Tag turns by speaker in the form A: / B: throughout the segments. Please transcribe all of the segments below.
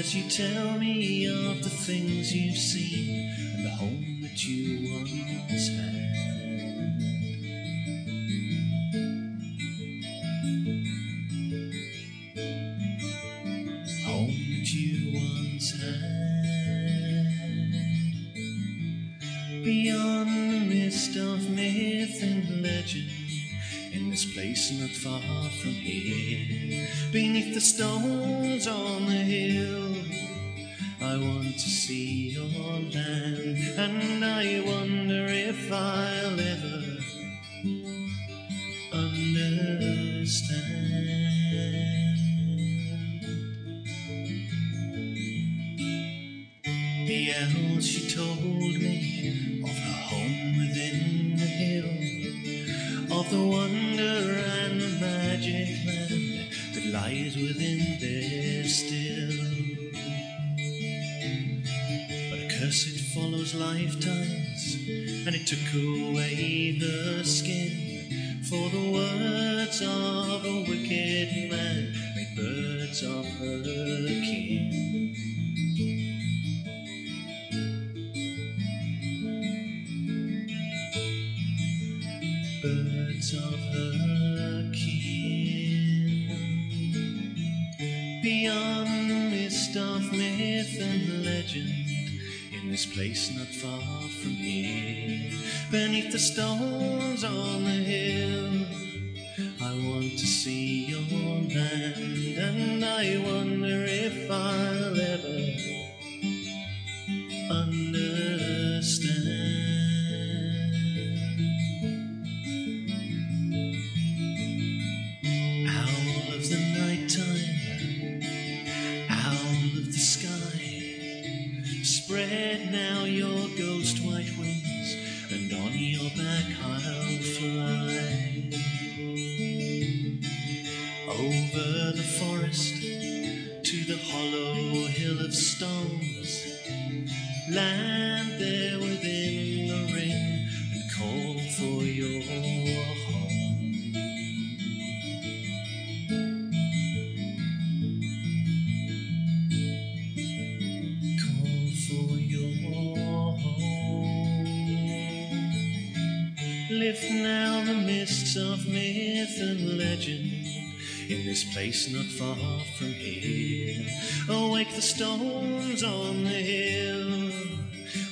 A: As you tell me of the things you've seen and the home that you once had? home that you once had. Beyond the mist of myth and legend, in this place not far from here, beneath the stones on the hill, I want to see your land, and I wonder if I'll in this place not far from here, beneath the stones on the hill, I want to see your land, and I wonder if I'll ever place not far from here. Awake the stones on the hill.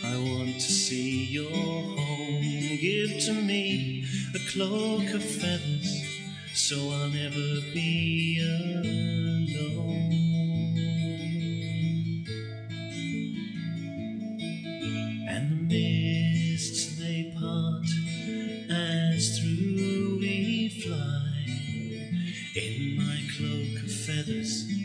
A: I want to see your home. Give to me a cloak of feathers so I'll never be others.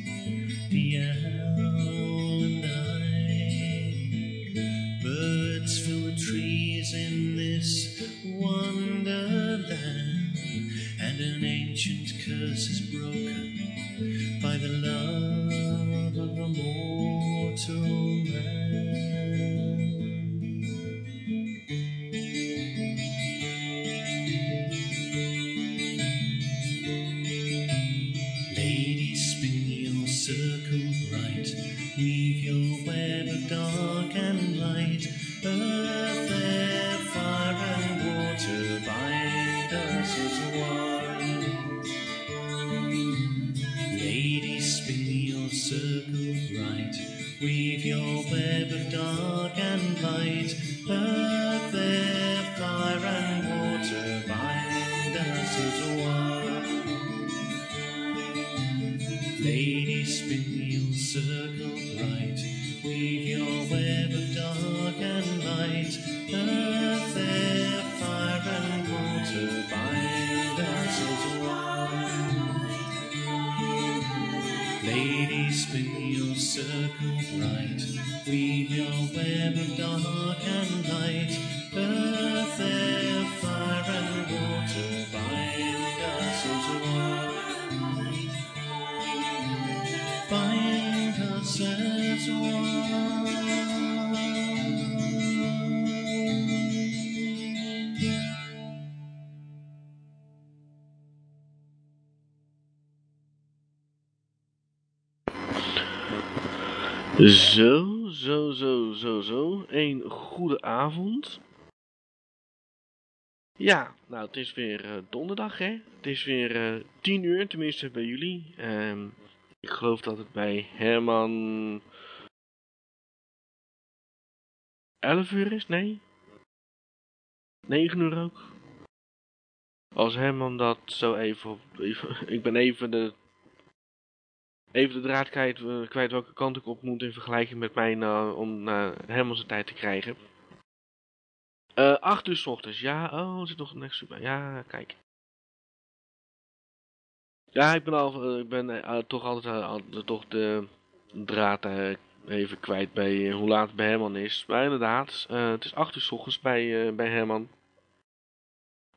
B: Zo, zo, zo, zo, zo. Een goede avond. Ja, nou het is weer uh, donderdag hè. Het is weer uh, eh, 10 uur, tenminste bij jullie. Um, ik geloof dat het bij Herman 11 uur is, nee? 9 uur ook? Als Herman dat zo even, even ik ben even de even de draad kwijt, uh, kwijt welke kant ik op moet in vergelijking met mijn, uh, om uh, helemaal zijn tijd te krijgen. Uh, 8 uur s ochtends, ja, oh, er zit nog een bij, ja, kijk. Ja, ik ben, al, ik ben toch altijd toch de draad even kwijt bij hoe laat het bij Herman is. Maar inderdaad, het is 8 uur s ochtends bij, bij Herman.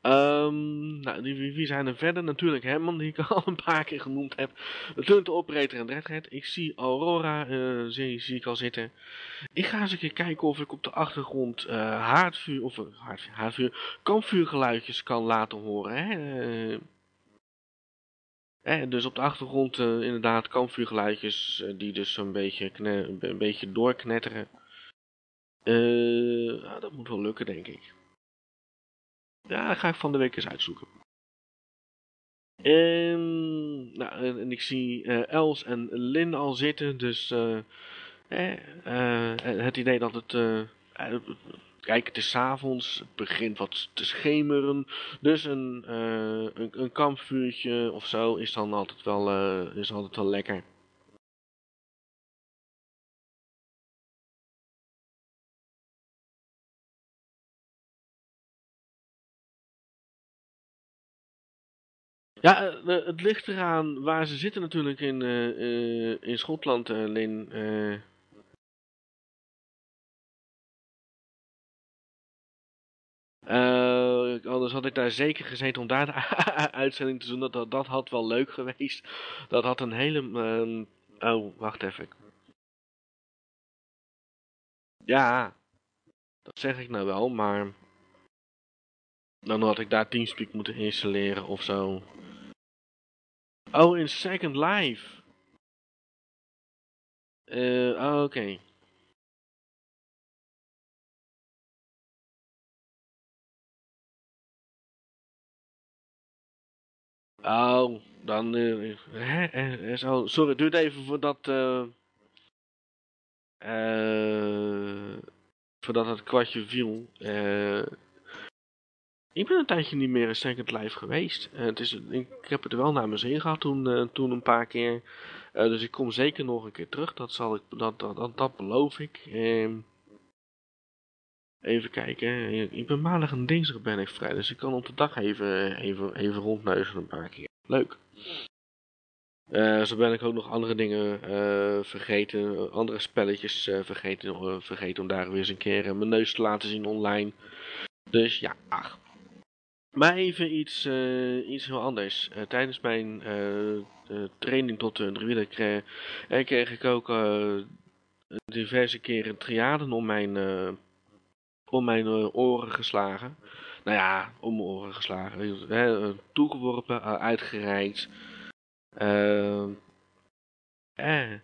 B: Um, nou, wie, wie, zijn er verder? Natuurlijk Herman, die ik al een paar keer genoemd heb. Natuurlijk de operator en Redhead. Ik zie Aurora, uh, zie, ik al zitten. Ik ga eens een keer kijken of ik op de achtergrond uh, haardvuur, of uh, haardvuur, haardvuur, kampvuurgeluidjes kan laten horen. Hè? Eh, dus op de achtergrond inderdaad kampvuurgeluidjes die dus een beetje, een beetje doorknetteren. Nou, dat moet wel lukken, denk ik. Dat ga ik van de week eens uitzoeken. En, nou, en ik zie uh, Els en Lin al zitten, dus uh, eh, het idee dat het... kijk, het is avonds, het begint wat te schemeren, dus een, een, een, kampvuurtje of zo is dan altijd wel, is altijd wel lekker. Ja, uh, het ligt eraan waar ze zitten natuurlijk in, uh, in Schotland, Lin. anders had ik daar zeker gezeten om daar de uitzending te doen. Dat, dat, had wel leuk geweest. Dat had een hele... Oh, wacht even. Ja, dat zeg ik nou wel, maar... Dan had ik daar Teamspeak moeten installeren of zo. Oh, in Second Life. Uh, oh, oké. Oh, dan... Uh, hè, zo, sorry, het duurt even voordat... Uh, voordat het kwartje viel. Uh, ik ben een tijdje niet meer in Second Life geweest. Uh, het is, ik, heb het wel naar mijn zin gehad toen, uh, toen een paar keer. Uh, dus ik kom zeker nog een keer terug. Dat, zal ik, dat, dat, dat, dat beloof ik. Ehm, even kijken. Ik ben maandag en dinsdag ben ik vrij. Dus ik kan op de dag even, even, even rondneuzen een paar keer. Leuk. zo ben ik ook nog andere dingen vergeten. Andere spelletjes vergeten, vergeten om daar weer eens een keer mijn neus te laten zien online. Dus ja, ach. Maar even iets, uh, iets heel anders. Uh, tijdens mijn uh, training tot een druide kreeg, kreeg, ik ook diverse keren triaden om mijn, om mijn oren geslagen. Nou ja, om mijn oren geslagen. Toegeworpen, uitgereikt. een, een,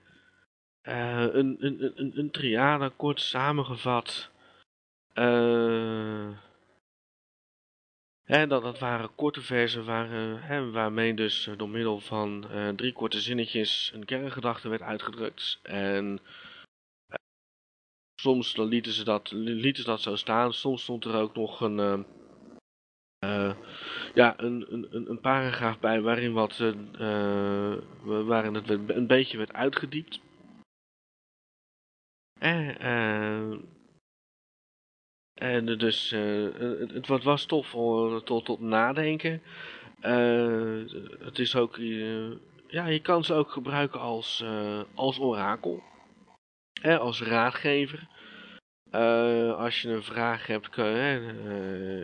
B: een, een, een triade, kort samengevat. Eh en dat, dat waren korte versen waren, hè, waarmee dus door middel van uh, drie korte zinnetjes een kerngedachte werd uitgedrukt. En uh, soms lieten, ze dat, lieten ze dat zo staan, soms stond er ook nog een, ja, een, een, een paragraaf bij waarin, wat, waarin het een beetje werd uitgediept. En en dus uh, het, het, was tof tot, tot nadenken. Het is ook, ja, je kan ze ook gebruiken als, als orakel. Hè, als raadgever. Als je een vraag hebt, kan,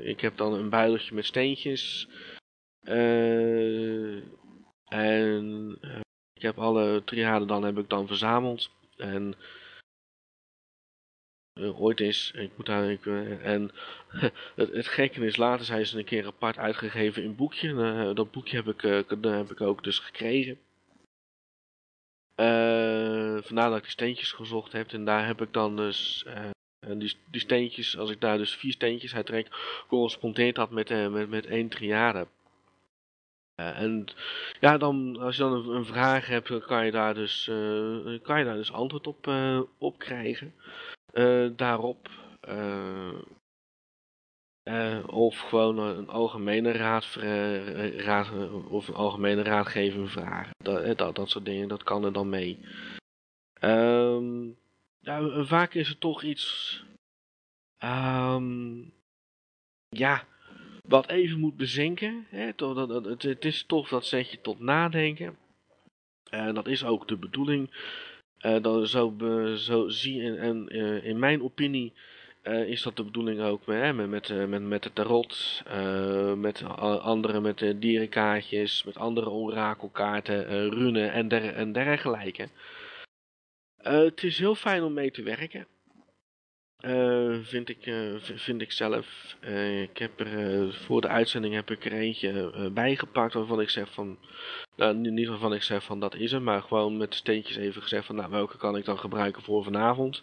B: ik heb dan een buideltje met steentjes. En ik heb alle triaden dan heb ik dan verzameld. En ooit is, ik moet daar, ik, en het, gekke is, later zijn ze een keer apart uitgegeven in een boekje. dat boekje heb ik, heb ik ook dus gekregen. vandaar dat ik de steentjes gezocht heb. En daar heb ik dan dus en die, die steentjes, als ik daar dus vier steentjes uit trek, correspondeert dat met, uh, met, met één triade. Uh, en ja, dan, als je dan een, een vraag hebt, dan kan je daar dus, kan je daar dus antwoord op, op krijgen. Daarop. of gewoon een algemene raad, raad, of een algemene raadgeving vragen. Dat, dat, dat soort dingen, dat kan er dan mee. Um, ja, vaak is het toch iets... Um, ja, wat even moet bezinken. Hè? Het, is toch dat zet je tot nadenken. En dat is ook de bedoeling. Uh, dat zo, zo zie en, en uh, in mijn opinie uh, is dat de bedoeling ook met, met, met, met, met de tarot, met andere met dierenkaartjes, met andere orakelkaarten, runen en, der, en dergelijke. Het is heel fijn om mee te werken. Uh, vind, ik, uh, vind ik zelf. ik heb er voor de uitzending heb ik er eentje bijgepakt waarvan ik zeg van. Nou, niet waarvan ik zeg van dat is hem, maar gewoon met steentjes even gezegd van nou welke kan ik dan gebruiken voor vanavond.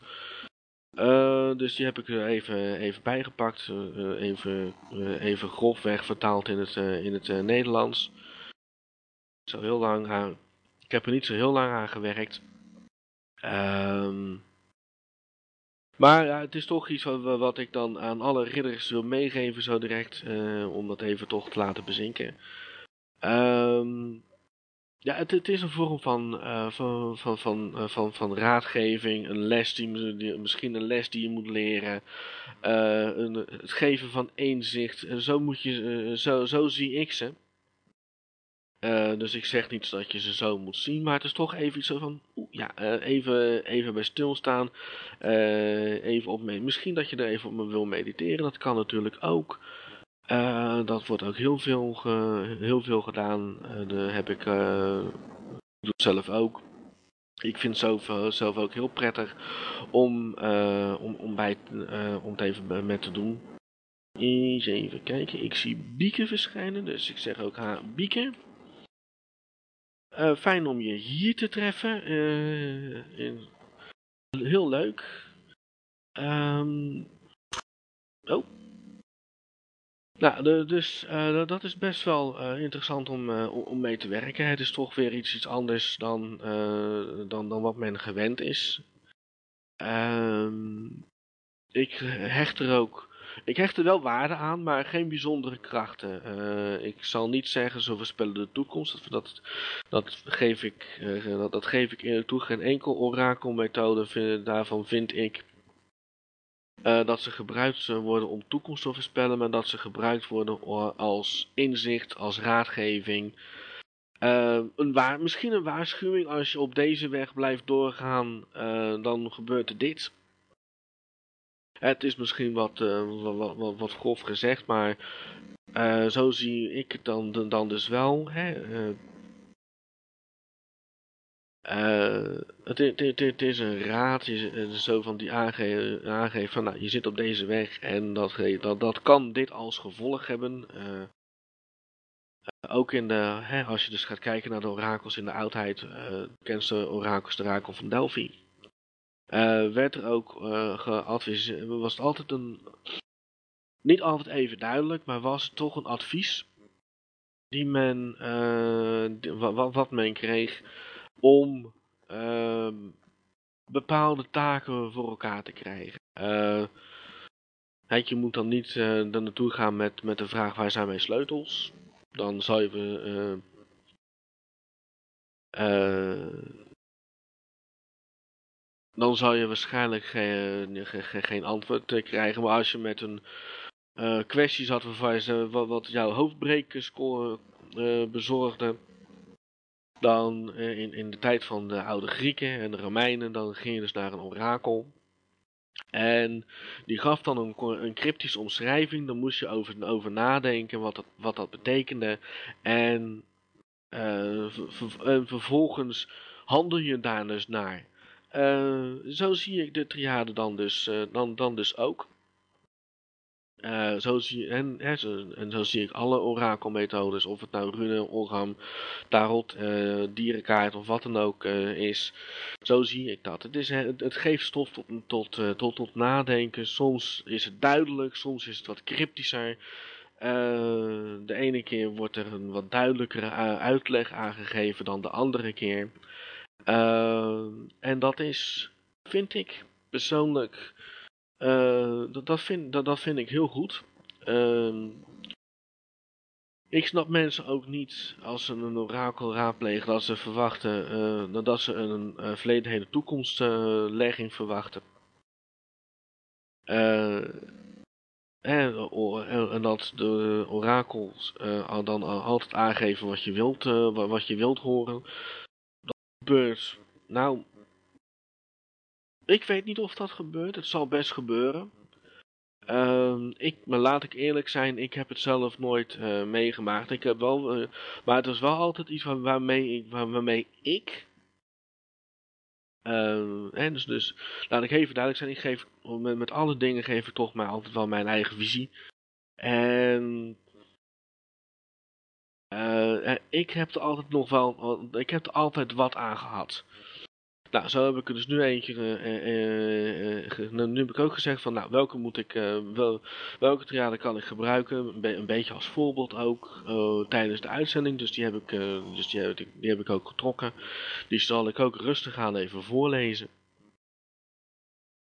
B: dus die heb ik er even, even bijgepakt. even, even grofweg vertaald in het, in het Nederlands. Zo heel lang aan. Ik heb er niet zo heel lang aan gewerkt. Um, maar het is toch iets wat, ik dan aan alle ridders wil meegeven zo direct, uh, om dat even toch te laten bezinken. Um, ja, het, het, is een vorm van, uh, van, van, van, uh, van, van raadgeving, een les die, die, misschien een les die je moet leren, een, het geven van inzicht. Zo, moet je, zo, zo zie ik ze. Uh, dus ik zeg niet dat je ze zo moet zien, maar het is toch even iets van, oe, ja, uh, even, even bij stilstaan, uh, even op Misschien dat je er even op wil mediteren, dat kan natuurlijk ook. dat wordt ook heel veel, ge, heel veel gedaan, dat heb ik, doe het zelf ook. Ik vind het zelf, zelf ook heel prettig om, om, om, bij, om het even met te doen. Eens even kijken, ik zie Bieke verschijnen, dus ik zeg ook haar Bieke. Uh, fijn om je hier te treffen. In... Heel leuk. Um... Oh. Nou, dus uh, dat is best wel interessant om, om mee te werken. Het is toch weer iets, iets anders dan, dan, dan wat men gewend is. Um, ik hecht er ook ik hecht er wel waarde aan, maar geen bijzondere krachten. Uh, ik zal niet zeggen, ze voorspellen de toekomst. Dat, dat, geef, ik, uh, dat, geef ik eerlijk toe. Geen enkel orakelmethode daarvan vind ik uh, dat ze gebruikt worden om toekomst te voorspellen, maar dat ze gebruikt worden als inzicht, als raadgeving. een waar, misschien een waarschuwing als je op deze weg blijft doorgaan, dan gebeurt er dit. Het is misschien wat, uh, wat, wat, wat, grof gezegd, maar uh, zo zie ik het dan, dan dus wel. Hè? Uh, het, is een raad, zo van die aangeeft aange van nou, je zit op deze weg en dat, dat, kan dit als gevolg hebben. ook in de, hè, als je dus gaat kijken naar de orakels in de oudheid, uh, de orakels de orakel van Delphi. Uh, werd er ook uh, geadviseerd, was het altijd een, niet altijd even duidelijk, maar was het toch een advies die men, uh, wat, wat, men kreeg om ehm, bepaalde taken voor elkaar te krijgen. je moet dan niet er naartoe gaan met, met de vraag waar zijn mijn sleutels. Dan zou je dan zal je waarschijnlijk geen, geen antwoord eh, krijgen. Maar als je met een uh, kwestie zat waarvan je, wat, wat jouw hoofdbrekerscore uh, bezorgde, dan in, in de tijd van de oude Grieken en de Romeinen, dan ging je dus naar een orakel. En die gaf dan een, een cryptische omschrijving. Dan moest je over, over nadenken wat dat, wat dat betekende. En, en vervolgens handel je daar dus naar. Uh, zo zie ik de triade dan dus, uh, dan, dan dus ook. Uh, zo zie, en, hè, zo, en zo zie ik alle orakelmethodes, of het nou rune, orgam, tarot, dierenkaart of wat dan ook is. Zo zie ik dat. Het, is, het, het geeft stof tot, tot, tot, tot nadenken. Soms is het duidelijk, soms is het wat cryptischer. de ene keer wordt er een wat duidelijkere uitleg aangegeven dan de andere keer. En dat is, vind ik persoonlijk uh, dat, dat, vind, dat, dat vind ik heel goed. Uh, ik snap mensen ook niet als ze een orakel raadplegen dat ze verwachten uh, dat ze een uh, verleden hele toekomstlegging verwachten. en, en, dat de orakels dan altijd aangeven wat je wilt, wat je wilt horen. Nou, ik weet niet of dat gebeurt. Het zal best gebeuren. Uh, ik, maar laat ik eerlijk zijn, ik heb het zelf nooit uh, meegemaakt. Ik heb wel, uh, maar het was wel altijd iets waar, waarmee, ik, waar, waarmee ik. En dus, dus laat ik even duidelijk zijn, ik geef, met, met alle dingen geef ik toch maar altijd wel mijn eigen visie. En eh, ik heb er altijd nog wel, ik heb er altijd wat aan gehad. Nou, zo heb ik er dus nu eentje, uh, uh, nu heb ik ook gezegd van, nou, welke moet ik, wel, welke triade kan ik gebruiken, een, een beetje als voorbeeld ook, tijdens de uitzending, dus die heb ik, dus die heb, die heb ik ook getrokken. Die zal ik ook rustig aan even voorlezen.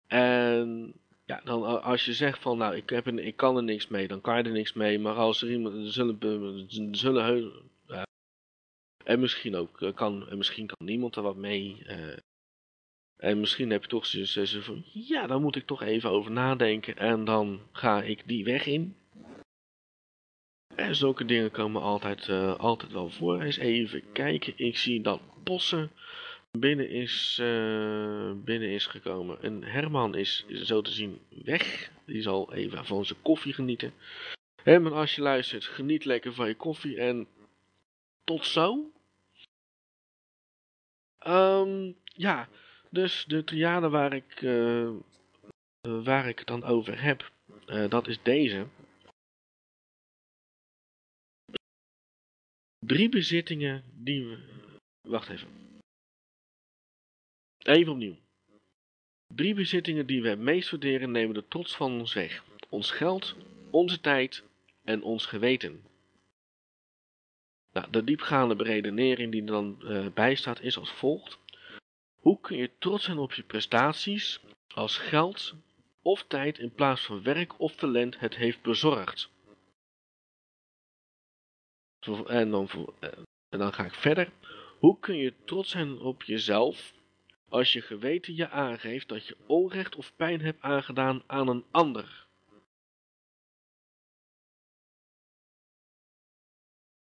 B: En ja, dan als je zegt van, nou, ik, heb een, ik kan er niks mee, dan kan je er niks mee, maar als er iemand, zullen, zullen en misschien ook kan, en misschien kan niemand er wat mee. Uh, en misschien heb je toch zoiets van, ja, daar moet ik toch even over nadenken. En dan ga ik die weg in. En zulke dingen komen altijd, altijd wel voor. Eens even kijken. Ik zie dat Bossen binnen is, uh, binnen is gekomen. En Herman is, zo te zien weg. Die zal even van zijn koffie genieten. Herman, als je luistert, geniet lekker van je koffie. En tot zo. Um, ja, dus de triade waar ik, uh, waar ik het dan over heb, dat is deze. Drie bezittingen die we... Wacht even. Even opnieuw. Drie bezittingen die we het meest waarderen nemen de trots van ons weg. Ons geld, onze tijd en ons geweten. Nou, de diepgaande beredenering die er dan uh, bij staat is als volgt. Hoe kun je trots zijn op je prestaties als geld of tijd in plaats van werk of talent het heeft bezorgd? Dan, en dan ga ik verder. Hoe kun je trots zijn op jezelf als je geweten je aangeeft dat je onrecht of pijn hebt aangedaan aan een ander?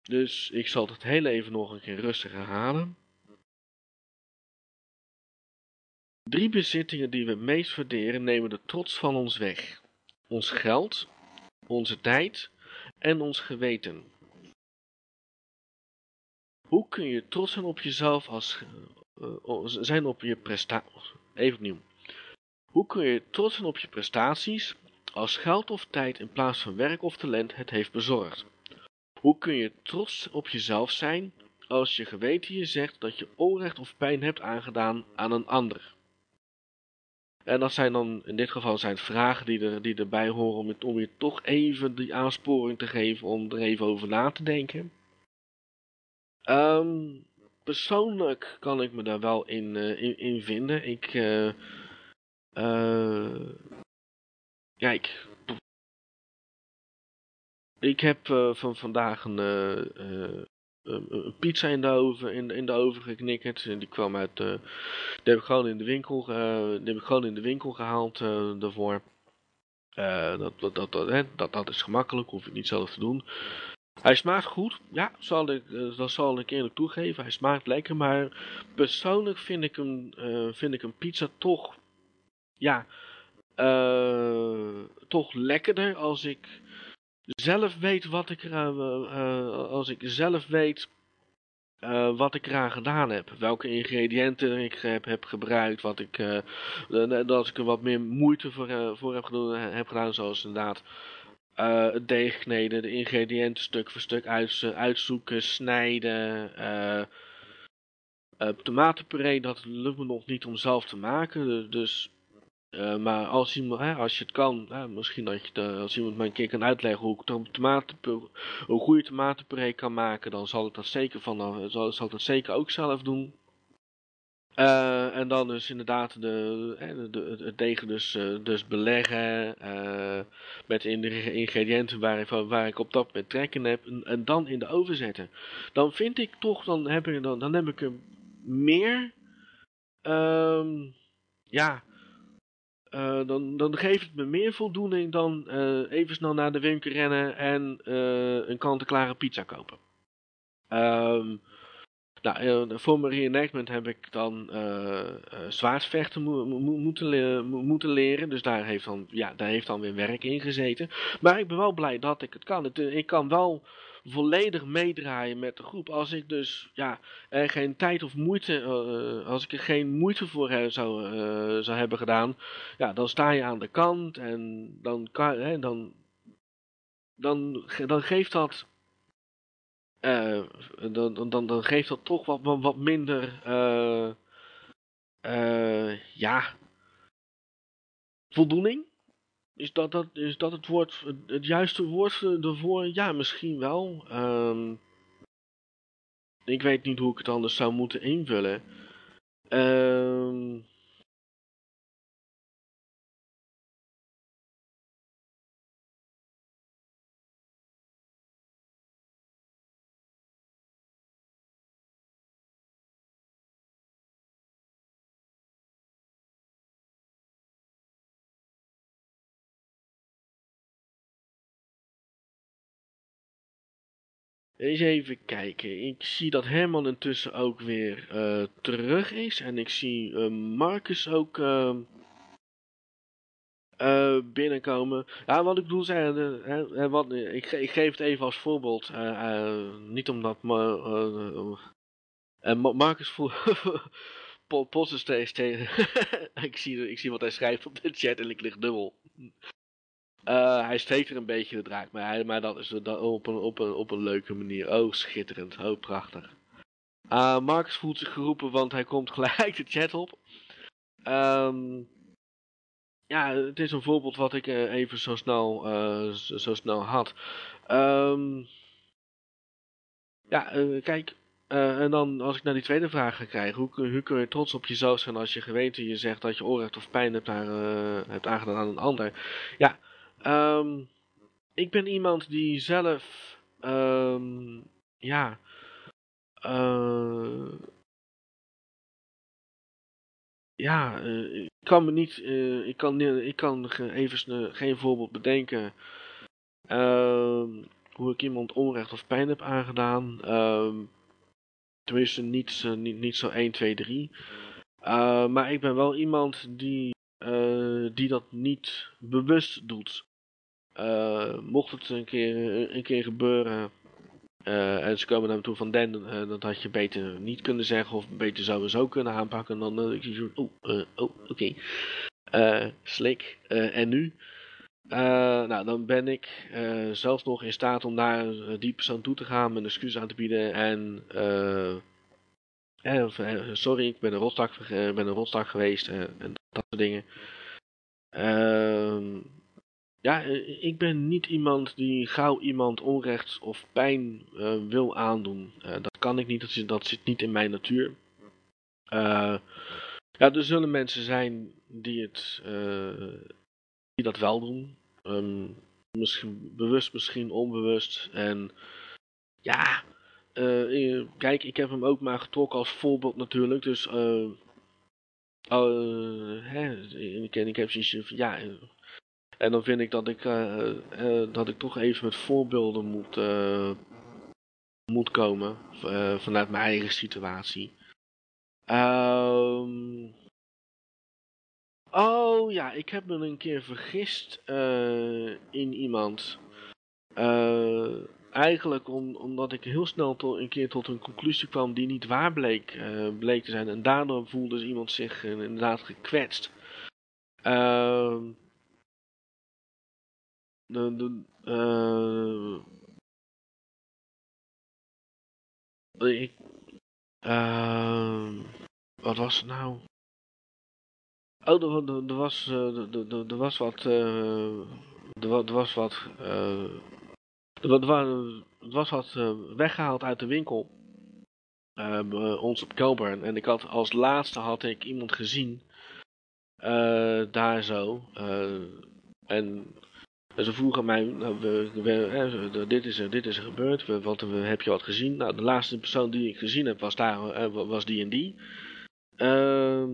B: Dus ik zal het heel even nog een keer rustig herhalen. Drie bezittingen die we meest waarderen nemen de trots van ons weg. Ons geld, onze tijd en ons geweten. Hoe kun je trots zijn op jezelf als zijn op je prestaties? Even opnieuw. Hoe kun je trots zijn op je prestaties als geld of tijd in plaats van werk of talent het heeft bezorgd? Hoe kun je trots op jezelf zijn als je geweten je zegt dat je onrecht of pijn hebt aangedaan aan een ander? En dat zijn dan, in dit geval zijn vragen die, er, die erbij horen om je, om je toch even die aansporing te geven om er even over na te denken. Um, persoonlijk kan ik me daar wel in, uh, in, in, vinden. Ik, uh, uh, ja, ik, ik heb van vandaag een, een pizza in de oven, in, in de oven geknikkerd. Die kwam uit, die heb ik gewoon in de winkel, die heb ik gewoon in de winkel gehaald daarvoor. dat, dat, dat, dat, hè, dat, dat is gemakkelijk, hoef ik niet zelf te doen. Hij smaakt goed, ja, zal ik, dat zal ik eerlijk toegeven. Hij smaakt lekker, maar persoonlijk vind ik een, vind ik een pizza toch, ja, toch lekkerder als ik zelf weet wat ik er, als ik zelf weet wat ik eraan gedaan heb. Welke ingrediënten ik heb, heb gebruikt. Wat ik, dat ik er wat meer moeite voor, voor heb, gedaan, heb gedaan. Zoals inderdaad het deeg kneden. De ingrediënten stuk voor stuk uit, uitzoeken. Snijden. tomatenpuree dat lukt me nog niet om zelf te maken. Dus uh, maar als, iemand, als je het kan, misschien dat je als iemand mij een keer kan uitleggen hoe ik een goede tomatenpuree kan maken, dan zal ik dat zeker, van, uh, zal, zal ik dat zeker ook zelf doen. Uh, en dan dus inderdaad de, de, de, het deeg dus, dus beleggen met de ingrediënten waar, waar ik op dat moment trek in heb. En, dan in de oven zetten. Dan vind ik toch, dan heb ik, dan, dan heb ik er meer... Um, ja, dan, dan geeft het me meer voldoening dan even snel naar de winkel rennen en een kant-en-klare pizza kopen. Um, nou, voor mijn reenactment heb ik dan zwaardvechten mo mo moeten, moeten leren. Dus daar heeft, dan, ja, daar heeft dan weer werk in gezeten. Maar ik ben wel blij dat ik het kan. Ik kan wel volledig meedraaien met de groep. Als ik dus ja, er geen tijd of moeite, uh, als ik er geen moeite voor zou, uh, zou hebben gedaan, ja, dan sta je aan de kant en dan, kan, hè, dan, dan, dan geeft dat. Uh, dan, dan, dan geeft dat toch wat, wat minder. ja. voldoening. Is dat, dat, is dat het, woord, het juiste woord ervoor? Ja, misschien wel. Um, ik weet niet hoe ik het anders zou moeten invullen. Um, Eens even kijken. Ik zie dat Herman intussen ook weer uh, terug is. En ik zie uh, Marcus ook uh, binnenkomen. Ja, wat ik bedoel. Uh, wat, ik, ik, geef het even als voorbeeld. niet omdat Marcus Post is steeds ik, zie, ik zie wat hij schrijft op de chat en ik lig dubbel. Uh, hij steekt er een beetje de draak, maar, maar dat is op, een, op, op een leuke manier. Oh, schitterend. Oh, prachtig. Uh, voelt zich geroepen, want hij komt gelijk de chat op. Um, ja, het is een voorbeeld wat ik uh, even zo snel, zo, snel had. Um, ja, kijk. en dan als ik naar die tweede vraag ga krijgen. Hoe, hoe kun je trots op jezelf zijn als je geweten je zegt dat je onrecht of pijn hebt, daar, hebt aangedaan aan een ander? Ja, Um, ik ben iemand die zelf, um, ja, uh, ja, uh, ik kan me niet, uh, ik kan, ik kan even geen voorbeeld bedenken um, hoe ik iemand onrecht of pijn heb aangedaan. Tenminste, niet, niet, niet zo 1, 2, 3. Uh, maar ik ben wel iemand die, die dat niet bewust doet. Uh, mocht het een keer, een keer gebeuren uh, en ze komen naar me toe van Den, uh, dat had je beter niet kunnen zeggen of beter sowieso kunnen aanpakken, dan ik zo, oh, oh oké, okay. slik, en nu? nou, dan ben ik zelfs nog in staat om naar die persoon toe te gaan, mijn excuus aan te bieden en sorry, ik ben een rotstak, ben een rotstak geweest en dat soort dingen. Ehm ja, eh, ik ben niet iemand die gauw iemand onrecht of pijn uh, wil aandoen. Uh, dat kan ik niet, dat zit, dat zit niet in mijn natuur. Ja, er zullen mensen zijn die, het, die dat wel doen. Um, misschien bewust, misschien onbewust. En ja, kijk, ik heb hem ook maar getrokken als voorbeeld natuurlijk. Dus, hè, ik, ik heb zoiets van, ja en dan vind ik dat ik, uh, uh, dat ik toch even met voorbeelden moet, uh, moet komen vanuit mijn eigen situatie. Um, Oh ja, ik heb me een keer vergist in iemand. Eigenlijk om, omdat ik heel snel to, een keer tot een conclusie kwam die niet waar bleek, bleek te zijn. En daardoor voelde iemand zich inderdaad gekwetst. Ehm, ik, wat was het nou? Oh, er, was, er, was wat, er, er was wat, er, was wat weggehaald uit de winkel. Uh, ons op Coburn. En ik had als laatste had ik iemand gezien. Daar zo. En ze vroegen mij, nou, we, we, dit, is dit is er gebeurd, we, wat, heb je wat gezien? Nou, de laatste persoon die ik gezien heb was, daar, was die en die. Ehm,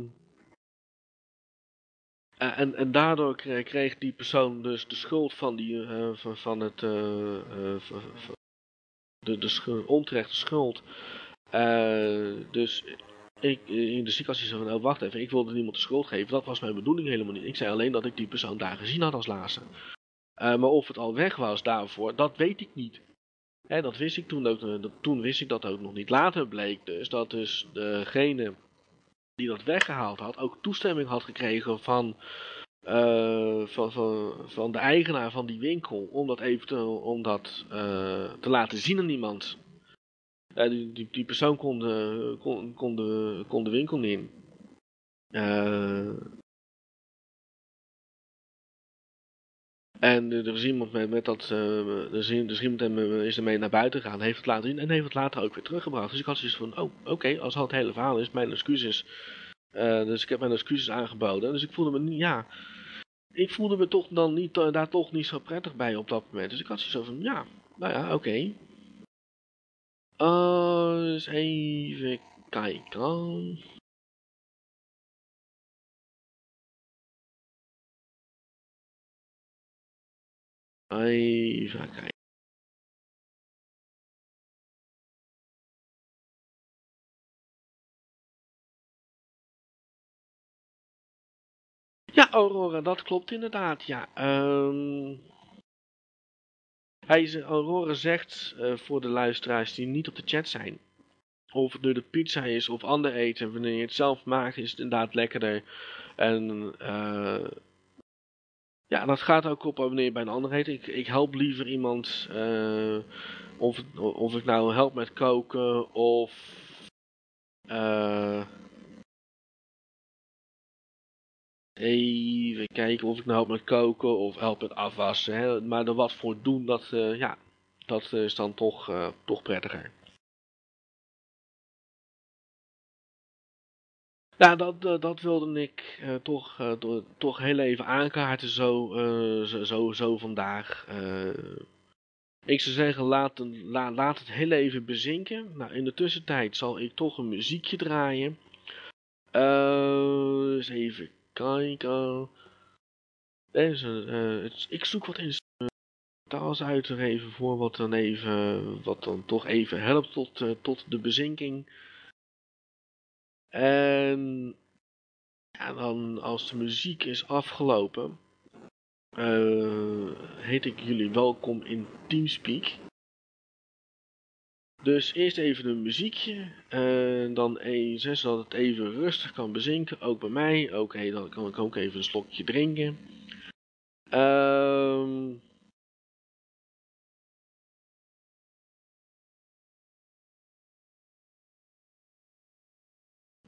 B: eh, en, en daardoor kreeg die persoon dus de schuld van, die, uh, van, van het de, de schuld, onterechte schuld. dus ik, in de ziekenhuis zei van, oh, wacht even, ik wilde niemand de schuld geven. Dat was mijn bedoeling helemaal niet. Ik zei alleen dat ik die persoon daar gezien had als laatste. Maar of het al weg was daarvoor, dat weet ik niet. Hè, dat wist ik toen ook, dat, toen wist ik dat ook nog niet. Later bleek dus dat dus degene die dat weggehaald had, ook toestemming had gekregen van, uh, van, van, van de eigenaar van die winkel om dat eventueel om te laten zien aan iemand. Die, die, persoon kon de, kon, kon, de, kon de winkel in. En er is iemand met, met dat, uh, er, is, er iemand is ermee naar buiten gegaan, heeft het laten zien en heeft het later ook weer teruggebracht. Dus ik had zoiets van, oh, oké, als dat het hele verhaal is, mijn excuses. Uh, dus ik heb mijn excuses aangeboden. Dus ik voelde me, ja, ik voelde me toch dan niet, uh, daar toch niet zo prettig bij op dat moment. Dus ik had zoiets van, ja, nou ja, oké. Okay. Eens even kijken. Even kijken. Ja, Aurora, dat klopt inderdaad, ja. Um... Hij, Aurora zegt uh, voor de luisteraars die niet op de chat zijn. Of het nu de pizza is of ander eten, wanneer je het zelf maakt, is het inderdaad lekkerder. En uh, ja, dat gaat ook op wanneer bij een ander eet. Ik, ik help liever iemand, uh, of, of ik nou help met koken of... Uh, even kijken of ik nou help met koken of help met afwassen. Hè. Maar er wat voor doen, dat, uh, ja, dat is dan toch, toch prettiger. Nou, dat, dat wilde ik uh, toch, uh, toch heel even aankaarten zo, uh, zo, zo, vandaag. ik zou zeggen, laat, la, laat het heel even bezinken. Nou, in de tussentijd zal ik toch een muziekje draaien. eens even kijken. Deze, ik zoek wat taals uit te even voor wat dan even, wat dan toch even helpt tot, tot de bezinking. En ja, dan als de muziek is afgelopen, uh, heet ik jullie welkom in Teamspeak. Dus eerst even een muziekje, en dan even, zodat het even rustig kan bezinken, ook bij mij. Oké, dan kan ik ook even een slokje drinken. Ehm...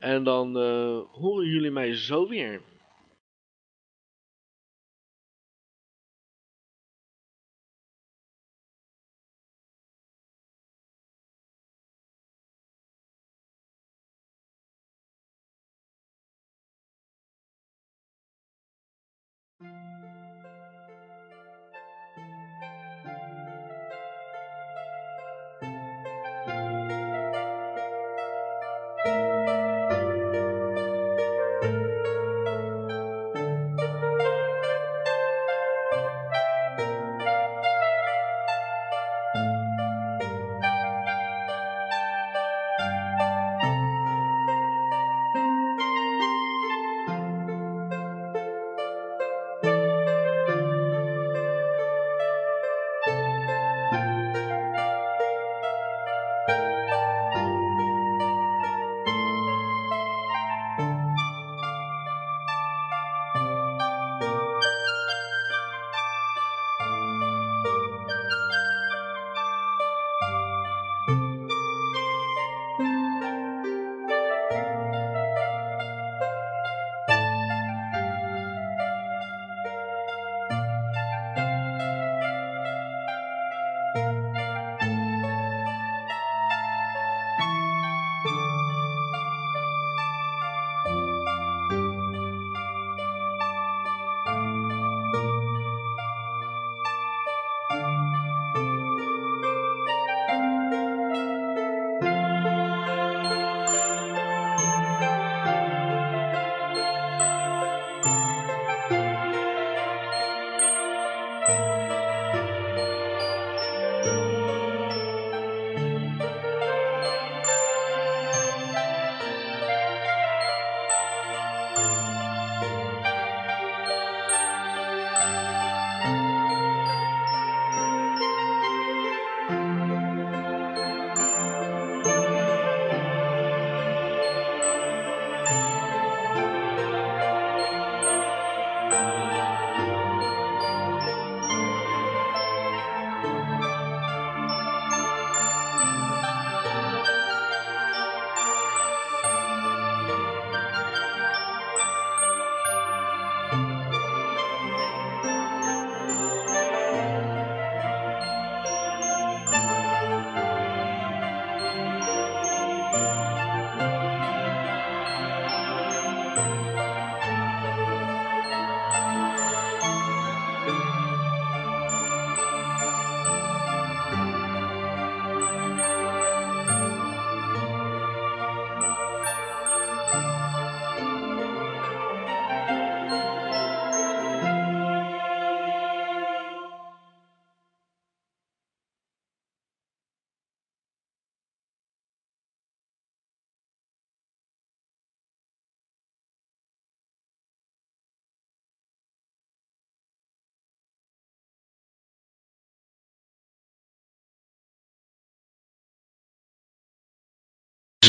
B: En dan uh, horen jullie mij zo weer.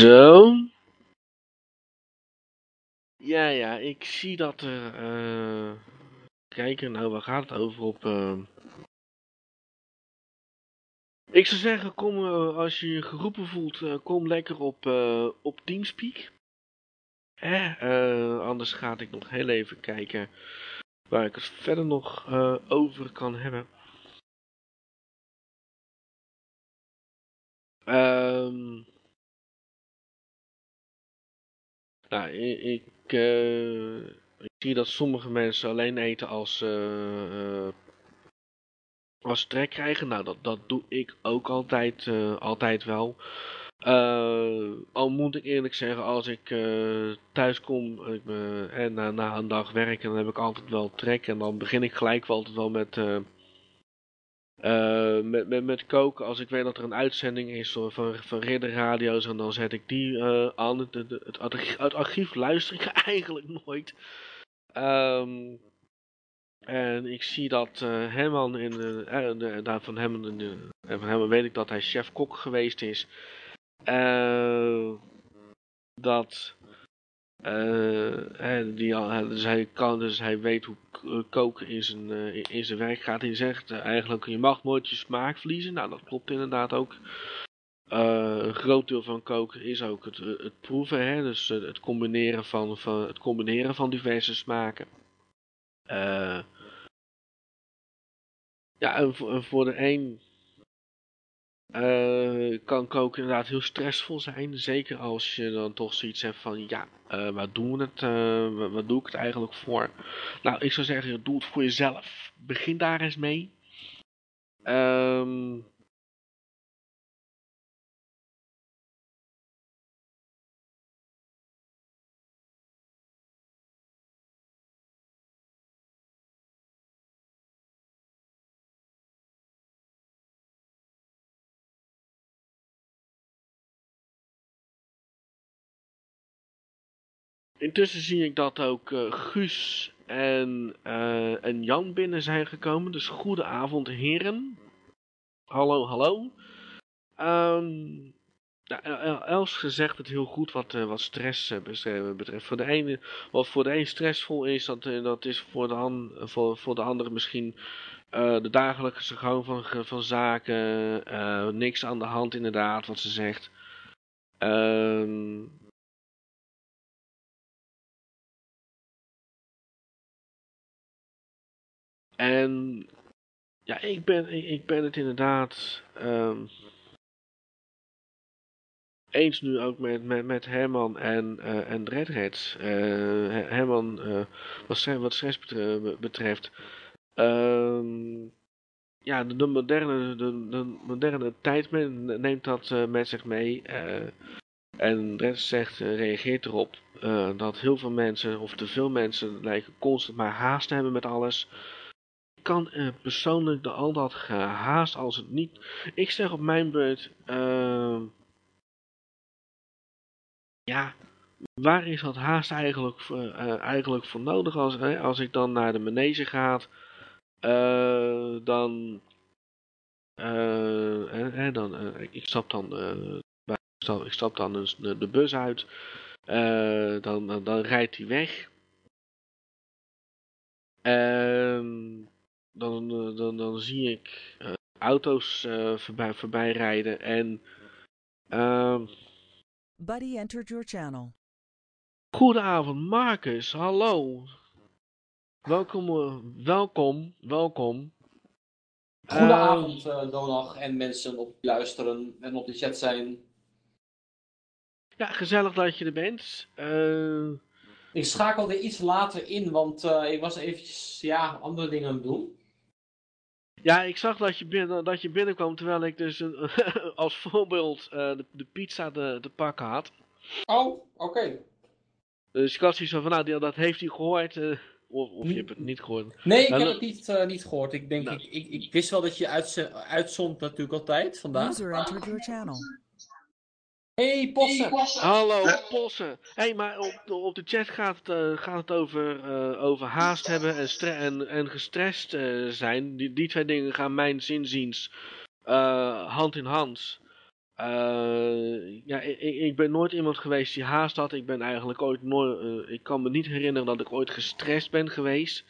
B: Zo. Ja, ja, ik zie dat er... eh kijken, nou, waar gaat het over op... eh, Ik zou zeggen, kom eh, als je je geroepen voelt, kom lekker op, op Teamspeak. Eh, anders ga ik nog heel even kijken waar ik het verder nog over kan hebben. Ehm nou, ik, eh, ik zie dat sommige mensen alleen eten als eh, als ze trek krijgen. Nou, dat, dat doe ik ook altijd, eh, altijd wel. Eh, al moet ik eerlijk zeggen, als ik eh, thuis kom ik, ben- en na, na een dag werken, dan heb ik altijd wel trek. En dan begin ik gelijk wel altijd wel met, eh, met, met, koken. Als ik weet dat er een uitzending is van, van, Ridder en dan zet ik die eh, aan. Het, archief, het archief luister ik eigenlijk nooit. Ehm, en ik zie dat eh Herman in de, daar van de, en van Herman weet ik dat hij chef-kok geweest is. Eh, dat hè, die, dus hij kan, dus hij weet hoe koken in zijn, eh, in- zijn werk gaat. Hij zegt eh, eigenlijk je mag nooit je smaak verliezen. Nou, dat klopt inderdaad ook. Eh, een groot deel van koken is ook het, eh, het proeven, hè? dus eh, het, combineren van, van, het combineren van diverse smaken. Eh, ja, en voor, en voor de een eh, kan koken inderdaad heel stressvol zijn. Zeker als je dan toch zoiets hebt van, ja, eh waar doen we het, eh, waar doe ik het eigenlijk voor? Nou, ik zou zeggen, doe het voor jezelf. Begin daar eens mee. Ehm Intussen zie ik dat ook eh, Guus en, eh, en Jan binnen zijn gekomen. Dus goedenavond heren. Hallo, hallo. El- El- Els zegt het heel goed wat, eh, wat stress betreft. Voor de ene, wat voor de een stressvol is, dat, dat is voor de, voor, voor de andere misschien de dagelijkse gang van, van zaken. niks aan de hand inderdaad, wat ze zegt. Ehm En ja, ik ben, ik, ben het inderdaad ehm, eens nu ook met, met, Herman en, eh en. Eh, Her- Herman, eh, wat, wat stress betre- betreft. ehm, ja, de, de moderne, de, de moderne tijd neemt dat met zich mee. en Red zegt, reageert erop dat heel veel mensen, of te veel mensen, lijken constant maar haast te hebben met alles. Kan persoonlijk de al dat gehaast als het niet. Ik zeg op mijn beurt. ehm, ja, waar is dat haast eigenlijk, eh, eigenlijk voor nodig? Als, als ik dan naar de manege ga, eh, dan. eh, dan ik stap dan. ik, stap, ik stap dan dus de, bus uit. dan, dan, rijdt hij weg. En dan, eh, dan, dan zie ik eh, auto's eh, voorbij, voorbij rijden en ehm
C: Buddy entered your channel.
B: goedenavond Marcus, hallo. Welkom, welkom, welkom.
D: Goedenavond, eh Donag en mensen op luisteren en op de chat zijn.
B: Ja, gezellig dat je er bent. Eh,
D: Ik schakelde iets later in, want eh, ik was eventjes ja, andere dingen aan het doen.
B: Ja, ik zag dat je, binnen, dat je binnenkwam terwijl ik dus een, als voorbeeld eh, de, de pizza te, te pakken had.
D: Oh, oké.
B: Dus ik had zoiets van, nou, dat heeft hij gehoord. eh, of, of je hebt het niet gehoord.
D: Nee, ik
B: Nou,
D: heb het niet, eh, niet gehoord. Ik denk,
B: Nou.
D: ik, ik, ik wist wel dat je uitzond natuurlijk altijd vandaag.
C: User entered your channel.
D: Hey, Posse!
B: Hallo, Possen. Hé, hey, maar op, de- op de chat gaat het, eh, gaat het over, eh, over haast hebben en, stre en, en gestrest eh, zijn. Die, die twee dingen gaan mijn zinziens eh, hand in hand. Eh, ja, ik, ik ben nooit iemand geweest die haast had. Ik ben eigenlijk ooit nooit. ik kan me niet herinneren dat ik ooit gestrest ben geweest.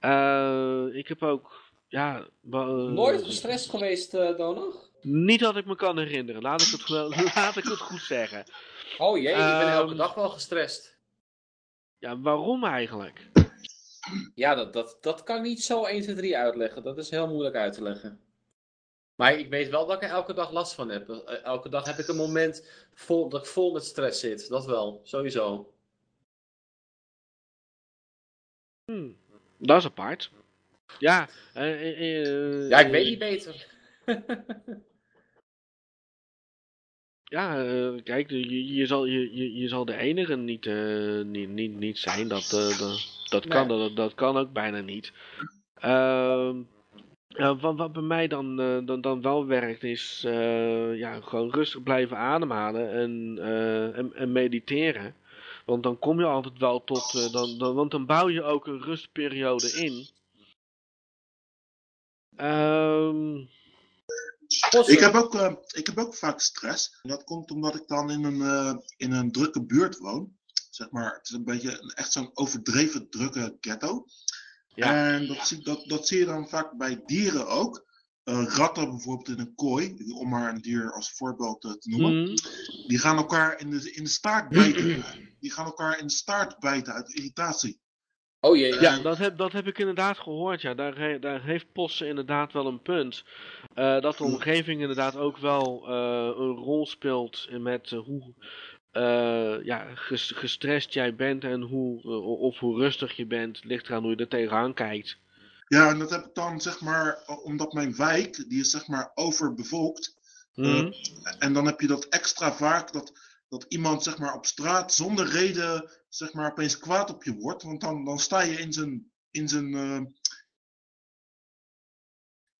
B: Eh, ik heb ook. Ja,
D: Nooit gestrest geweest, eh Donag?
B: Niet dat ik me kan herinneren. Laat ik het, gewoon- laat ik het goed zeggen.
D: Oh jee, ik ben
B: Ehm,
D: elke dag wel gestrest.
B: Ja, waarom eigenlijk?
D: Ja, dat, dat, dat kan ik niet zo 1, 2, 3 uitleggen. Dat is heel moeilijk uit te leggen. Maar ik weet wel dat ik er elke dag last van heb. Eh, Elke dag heb ik een moment vol, dat ik vol met stress zit. Dat wel, sowieso.
B: Hm, dat is apart. Ja, eh, eh,
D: Ja, ik weet niet beter.
B: Ja, eh, kijk, je, je, zal, je, je, zal de enige niet, eh, niet, niet, niet zijn. Dat, eh, dat, dat, kan,
D: Nee.
B: dat, dat kan ook bijna niet. Ehm, wat, wat bij mij dan, dan, dan wel werkt is ja, gewoon rustig blijven ademhalen en, en, en mediteren. Want dan kom je altijd wel tot, dan, dan, want dan bouw je ook een rustperiode in. Ehm
E: Ik heb, ook, eh, ik heb ook vaak stress. En dat komt omdat ik dan in een, eh, in een drukke buurt woon. Zeg maar, het is een beetje echt zo'n overdreven drukke ghetto.
B: Ja.
E: En dat zie, dat, dat zie je dan vaak bij dieren ook. Eh, ratten bijvoorbeeld in een kooi, om maar een dier als voorbeeld te noemen.
B: mhm.
E: Die gaan elkaar in de, in de staart bijten. Die gaan elkaar in de staart bijten uit irritatie.
D: Oh jee.
B: Ja, dat heb, dat heb ik inderdaad gehoord. Ja. Daar, daar heeft Posse inderdaad wel een punt. Eh, dat de omgeving inderdaad ook wel eh, een rol speelt in met eh, hoe eh, ja, ges- gestrest jij bent en hoe, of hoe rustig je bent. Ligt eraan hoe je er tegenaan kijkt.
E: Ja, en dat heb ik dan zeg maar, omdat mijn wijk, die is zeg maar overbevolkt.
B: Mhm.
E: En dan heb je dat extra vaak dat, dat iemand zeg maar, op straat zonder reden zeg maar, opeens kwaad op je wordt. Want dan, dan sta je in zijn, in zijn, eh,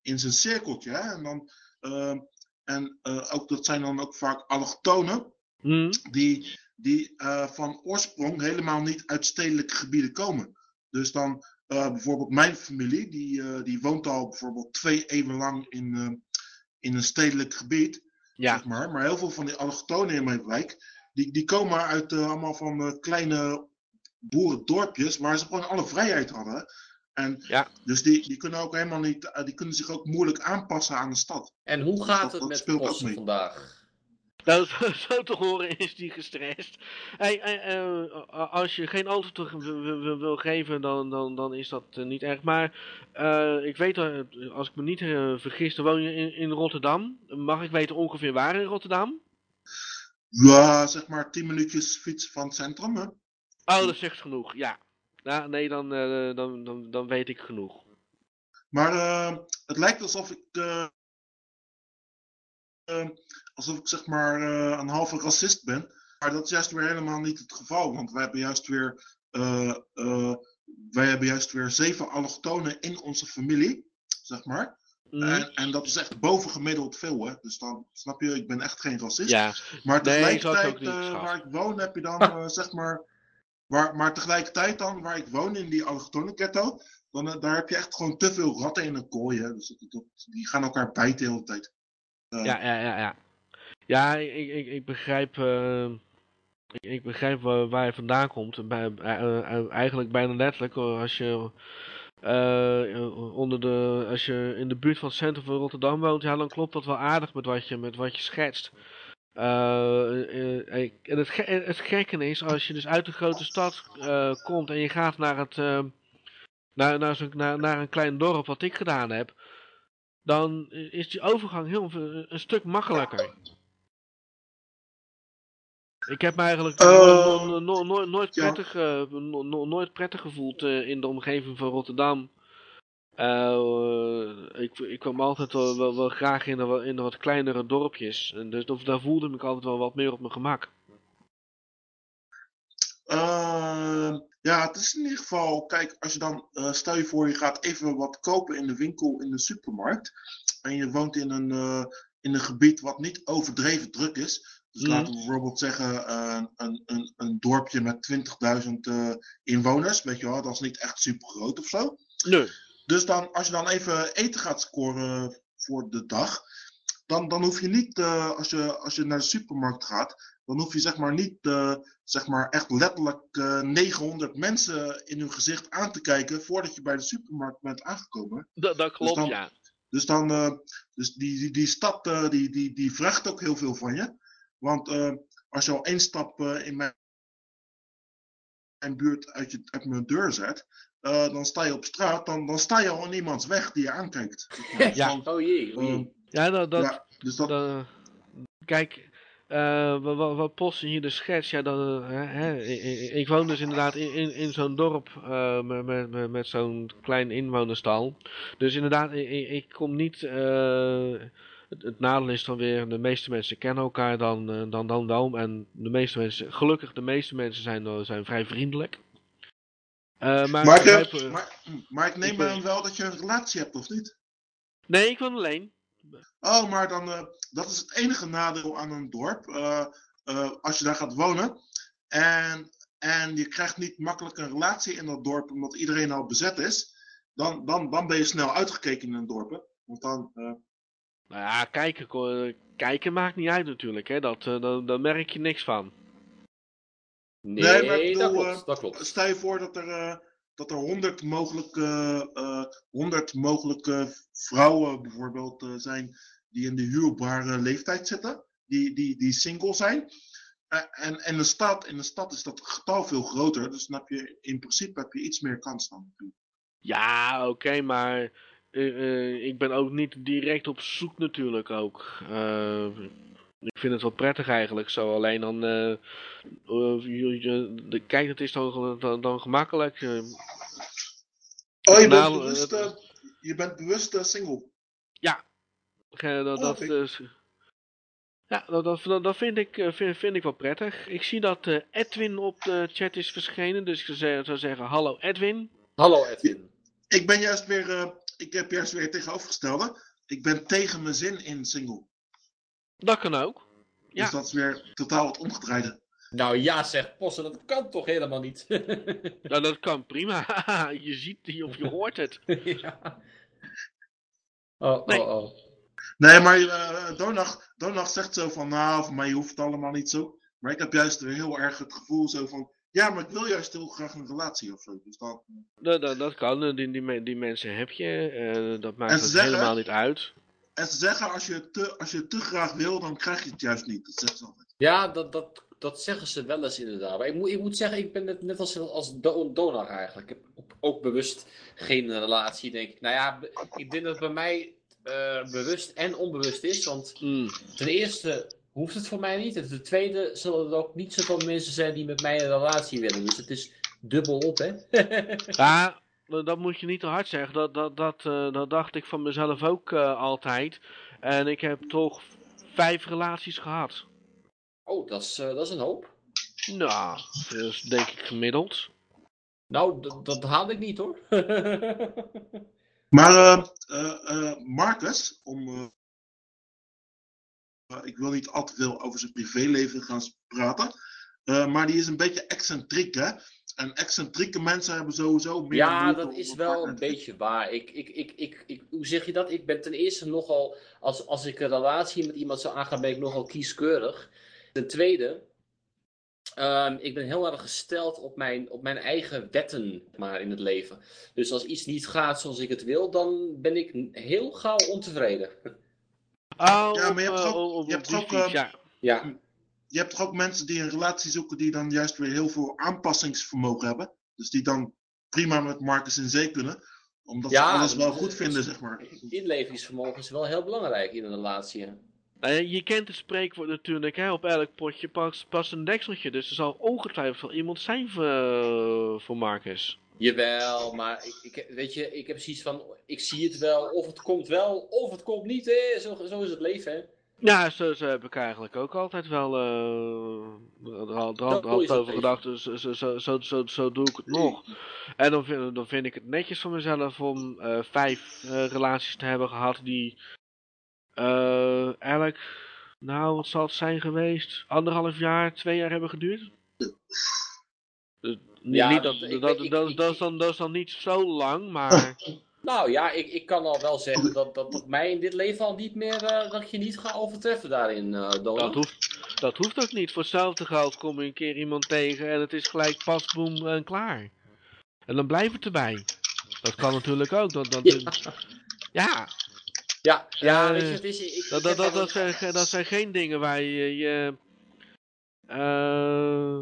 E: in zijn cirkeltje. Hè? En, dan, eh, en eh, ook, dat zijn dan ook vaak allochtonen
B: Mhm.
E: die, die van oorsprong helemaal niet uit stedelijke gebieden komen. Dus dan bijvoorbeeld mijn familie, die, die woont al bijvoorbeeld twee eeuwen lang in, in een stedelijk gebied.
B: Ja,
E: Zeg maar. maar heel veel van die allochtonen in mijn wijk, die, die komen uit eh, allemaal van eh, kleine boerendorpjes waar ze gewoon alle vrijheid hadden. En
B: Ja.
E: Dus die, die kunnen ook helemaal niet, eh, die kunnen zich ook moeilijk aanpassen aan de stad.
D: En hoe gaat
E: Dat-
D: het
E: dat
D: met
E: mee.
D: vandaag?
B: nou, zo te horen is die gestrest. Hey, als je geen antwoord wil, geven, dan, dan, dan is dat niet erg. Maar eh, ik weet, als ik me niet vergis, dan woon je in, in Rotterdam. Mag ik weten ongeveer waar in Rotterdam?
E: Ja, zeg maar tien minuutjes fietsen van het centrum. Hè?
B: Oh, dat zegt genoeg, ja. Nou, nee, dan, eh, dan, dan, dan weet ik genoeg.
E: Maar eh, het lijkt alsof ik, eh, alsof ik zeg maar een halve racist ben. Maar dat is juist weer helemaal niet het geval. Want wij hebben juist weer, wij hebben juist weer zeven allochtonen in onze familie. Zeg maar.
B: Mhm.
E: En, en dat is echt bovengemiddeld veel. Hè? Dus dan snap je, ik ben echt geen racist.
B: Ja,
E: Maar tegelijkertijd, eh, waar ik woon, heb je dan, eh, zeg maar. Waar, maar tegelijkertijd dan, waar ik woon in die allochtone ghetto, dan, eh, daar heb je echt gewoon te veel ratten in een kooi. Hè? Dus dat, dat- die gaan elkaar bijten de hele tijd.
B: Ja, ja, ja. Ja, ja ik, ik, ik begrijp, ik, ik begrijp waar, waar je vandaan komt. Bij, eigenlijk bijna letterlijk, als je, eh, onder de, als je in de buurt van het centrum van Rotterdam woont, ja, dan klopt dat wel aardig met wat je, met wat je schetst. Eh, eh, en het, ge- het gekke is, als je dus uit de grote stad eh, komt en je gaat naar, het, eh, naar, naar, naar, naar een klein dorp, wat ik gedaan heb, dan is die overgang heel een stuk makkelijker. Ik heb me eigenlijk no- no- no- no- nooit, prettig, no- no- nooit prettig gevoeld eh, in de omgeving van Rotterdam. Eh, ik, ik kwam altijd wel, wel, wel graag in de, in de wat kleinere dorpjes. En dus daar voelde ik altijd wel wat meer op mijn gemak.
E: Eh, ja, het is in ieder geval, kijk, als je dan, eh, stel je voor, je gaat even wat kopen in de winkel, in de supermarkt. En je woont in een, in een gebied wat niet overdreven druk is. Dus laten we bijvoorbeeld zeggen, eh, een, een, een dorpje met 20.000 eh, inwoners. Weet je wel, dat is niet echt super groot of zo.
B: Nee.
E: Dus dan, als je dan even eten gaat scoren voor de dag, dan, dan hoef je niet, eh, als, je, als je naar de supermarkt gaat, dan hoef je zeg maar niet, zeg maar echt letterlijk eh, 900 mensen in hun gezicht aan te kijken voordat je bij de supermarkt bent aangekomen.
B: Dat, dat klopt,
E: dan-
B: ja.
E: Dus, dan, dus die, die, die stad die, die, die vraagt ook heel veel van je. Want eh, als je al één stap eh, in mijn, mijn buurt uit, je, uit mijn deur zet, eh, dan sta je op straat, dan, dan sta je al in iemands weg die je aankijkt.
B: Ja.
E: Van,
D: Oh jee, oh
E: eh,
D: jee.
B: Ja, dat, dat,
E: ja, dus dat,
B: dat- kijk, eh, wat, wat, Posten hier de schets, ja, dat, eh, hè, ik, woon dus inderdaad in, in, in zo'n dorp eh, met, met, met, met zo'n klein inwonerstal. Dus inderdaad, ik, ik, ik kom niet, eh, het, het nadeel is dan weer, de meeste mensen kennen elkaar dan, eh, dan, dan wel. En de meeste mensen, gelukkig de meeste mensen zijn, eh, zijn vrij vriendelijk. Eh, maar,
E: maar, ik, maar, maar ik neem
B: ik
E: aan wel dat je een relatie hebt, of niet?
B: nee, ik woon alleen.
E: Oh, maar dan, eh, dat is het enige nadeel aan een dorp. eh, eh, als je daar gaat wonen en, en je krijgt niet makkelijk een relatie in dat dorp omdat iedereen al bezet is, dan, dan, dan ben je snel uitgekeken in een dorp. Hè? Want dan, eh,
B: Nou ja, kijken, kijken maakt niet uit natuurlijk, hè. Dat, eh, dan, dan merk je niks van.
D: Nee,
E: nee, maar ik
D: dat
E: bedoel,
D: klopt,
E: eh,
D: dat klopt.
E: stel je voor dat er, eh, dat er 100 mogelijke, eh, 100 mogelijke vrouwen bijvoorbeeld eh, zijn die in de huurbare leeftijd zitten, die, die, die single zijn. Eh, en en de stad, in de stad is dat getal veel groter, dus dan heb je in principe heb je iets meer kans dan.
B: Ja, oké, maar eh, eh, ik ben ook niet direct op zoek natuurlijk ook. Eh, ik vind het wel prettig eigenlijk zo, alleen dan... de, kijk, het is dan, dan, dan gemakkelijk.
E: Oh, je bent
B: Nou,
E: bewust, je bent bewust single.
B: Ge- dat,
E: Oh,
B: dat, dus, ja, dat, dat, dat, vind, ik, vind, vind ik wel prettig. Ik zie dat eh, Edwin op de chat is verschenen, dus ik zou zeggen, zou zeggen hallo Edwin.
D: Hallo Edwin.
E: Ik ben juist weer, eh, ik heb juist weer het tegenovergestelde. Ik ben tegen mijn zin in single.
B: Dat kan ook. Ja.
E: Dus dat is weer totaal het omgedraaide.
D: Nou ja, zeg Posse, dat kan toch helemaal niet?
B: Nou, dat kan prima. je ziet die of je hoort het.
D: ja. Oh,
B: Nee.
D: oh, oh.
E: Nee, maar eh Donag, Donag zegt zo van, nou, voor mij hoeft het allemaal niet zo. Maar ik heb juist weer heel erg het gevoel zo van, ja, maar ik wil juist heel graag een relatie of zo. Dus dan,
B: Dat, dat, dat kan, eh, die, die, me- die mensen heb je. eh, dat maakt het
E: zeggen-
B: helemaal niet uit.
E: en ze zeggen, als je, het te, als je het te graag wil, dan krijg je het juist niet. Dat zeggen ze altijd.
D: Ja, dat, dat, dat zeggen ze wel eens inderdaad. Maar ik moet, ik moet zeggen, ik ben net, net als, als Do- eigenlijk. Ik heb ook, ook bewust geen relatie, denk ik. Nou ja, ik denk dat het bij mij eh, bewust en onbewust is. Want
B: Mm.
D: ten eerste hoeft het voor mij niet. En ten tweede zullen er ook niet zoveel mensen zijn die met mij een relatie willen. Dus het is dubbel op, hè?
B: Ja, dat dat moet je niet te hard zeggen. Dat, dat, dat, eh, dat dacht ik van mezelf ook eh, altijd. En ik heb toch vijf relaties gehad.
D: oh, dat is, eh, dat is een hoop.
B: Nou, dat is denk ik gemiddeld.
D: Nou, dat- haal ik niet hoor.
E: Maar eh, eh, eh, Marcus, om, ik wil niet al te veel over zijn privéleven gaan praten. eh, maar die is een beetje excentriek, hè? En excentrieke mensen hebben sowieso meer
D: Ja, dat is wel een beetje waar. Ik, ik, ik, ik, ik, hoe zeg je dat? Ik ben ten eerste nogal, als, als ik een relatie met iemand zou aangaan, ben ik nogal kieskeurig. Ten tweede, ehm, ik ben heel erg gesteld op mijn, op mijn eigen wetten maar, in het leven. Dus als iets niet gaat zoals ik het wil, dan ben ik heel gauw ontevreden.
B: Oh,
E: Ja, maar je hebt
B: eh,
E: ook-
B: op- op
E: je hebt ook,
B: fiets,
E: eh,
B: ja.
D: Ja,
E: Je hebt toch ook mensen die een relatie zoeken die dan juist weer heel veel aanpassingsvermogen hebben. Dus die dan prima met Marcus in zee kunnen. Omdat
D: Ja,
E: ze alles wel goed vinden, zeg maar.
D: inlevingsvermogen is wel heel belangrijk in een relatie.
B: ja, je kent het spreekwoord natuurlijk, hè. Op elk potje past, past een dekseltje. Dus er zal ongetwijfeld iemand zijn voor, eh, voor Marcus.
D: Jawel, maar ik, ik, weet je, ik heb zoiets van, ik zie het wel, of het komt wel, of het komt niet, hè. Zo, zo is het leven, hè.
B: Ja, zo, zo heb ik eigenlijk ook altijd wel eh er had,
D: doe
B: had
D: je zo
B: over
D: even.
B: gedacht, dus zo, zo, zo, zo, doe ik het nog. En dan vind, dan vind ik het netjes van mezelf om eh, vijf eh, relaties te hebben gehad die eh eigenlijk, nou wat zal het zijn geweest, anderhalf jaar, twee jaar hebben geduurd. Dus,
D: Ja,
B: niet dat,
D: ik-
B: dat,
D: ik-
B: dat,
D: ik-
B: dat, is dan, dat is dan niet zo lang, maar
D: Nou ja, ik, ik kan al wel zeggen dat, dat, dat mij in dit leven al niet meer, eh, dat ik je niet ga overtreffen daarin, eh Donald.
B: Dat hoeft, dat hoeft ook niet. Voor hetzelfde geld kom je een keer iemand tegen en het is gelijk pas, boem en klaar. En dan blijft het erbij. Dat kan natuurlijk ook. Dat, dat,
D: Ja.
B: ja,
D: Ja, ja
B: Eh,
D: weet je, het is... Ik,
B: dat, dat, dat, dat, zijn, dat zijn geen dingen waar je je eh,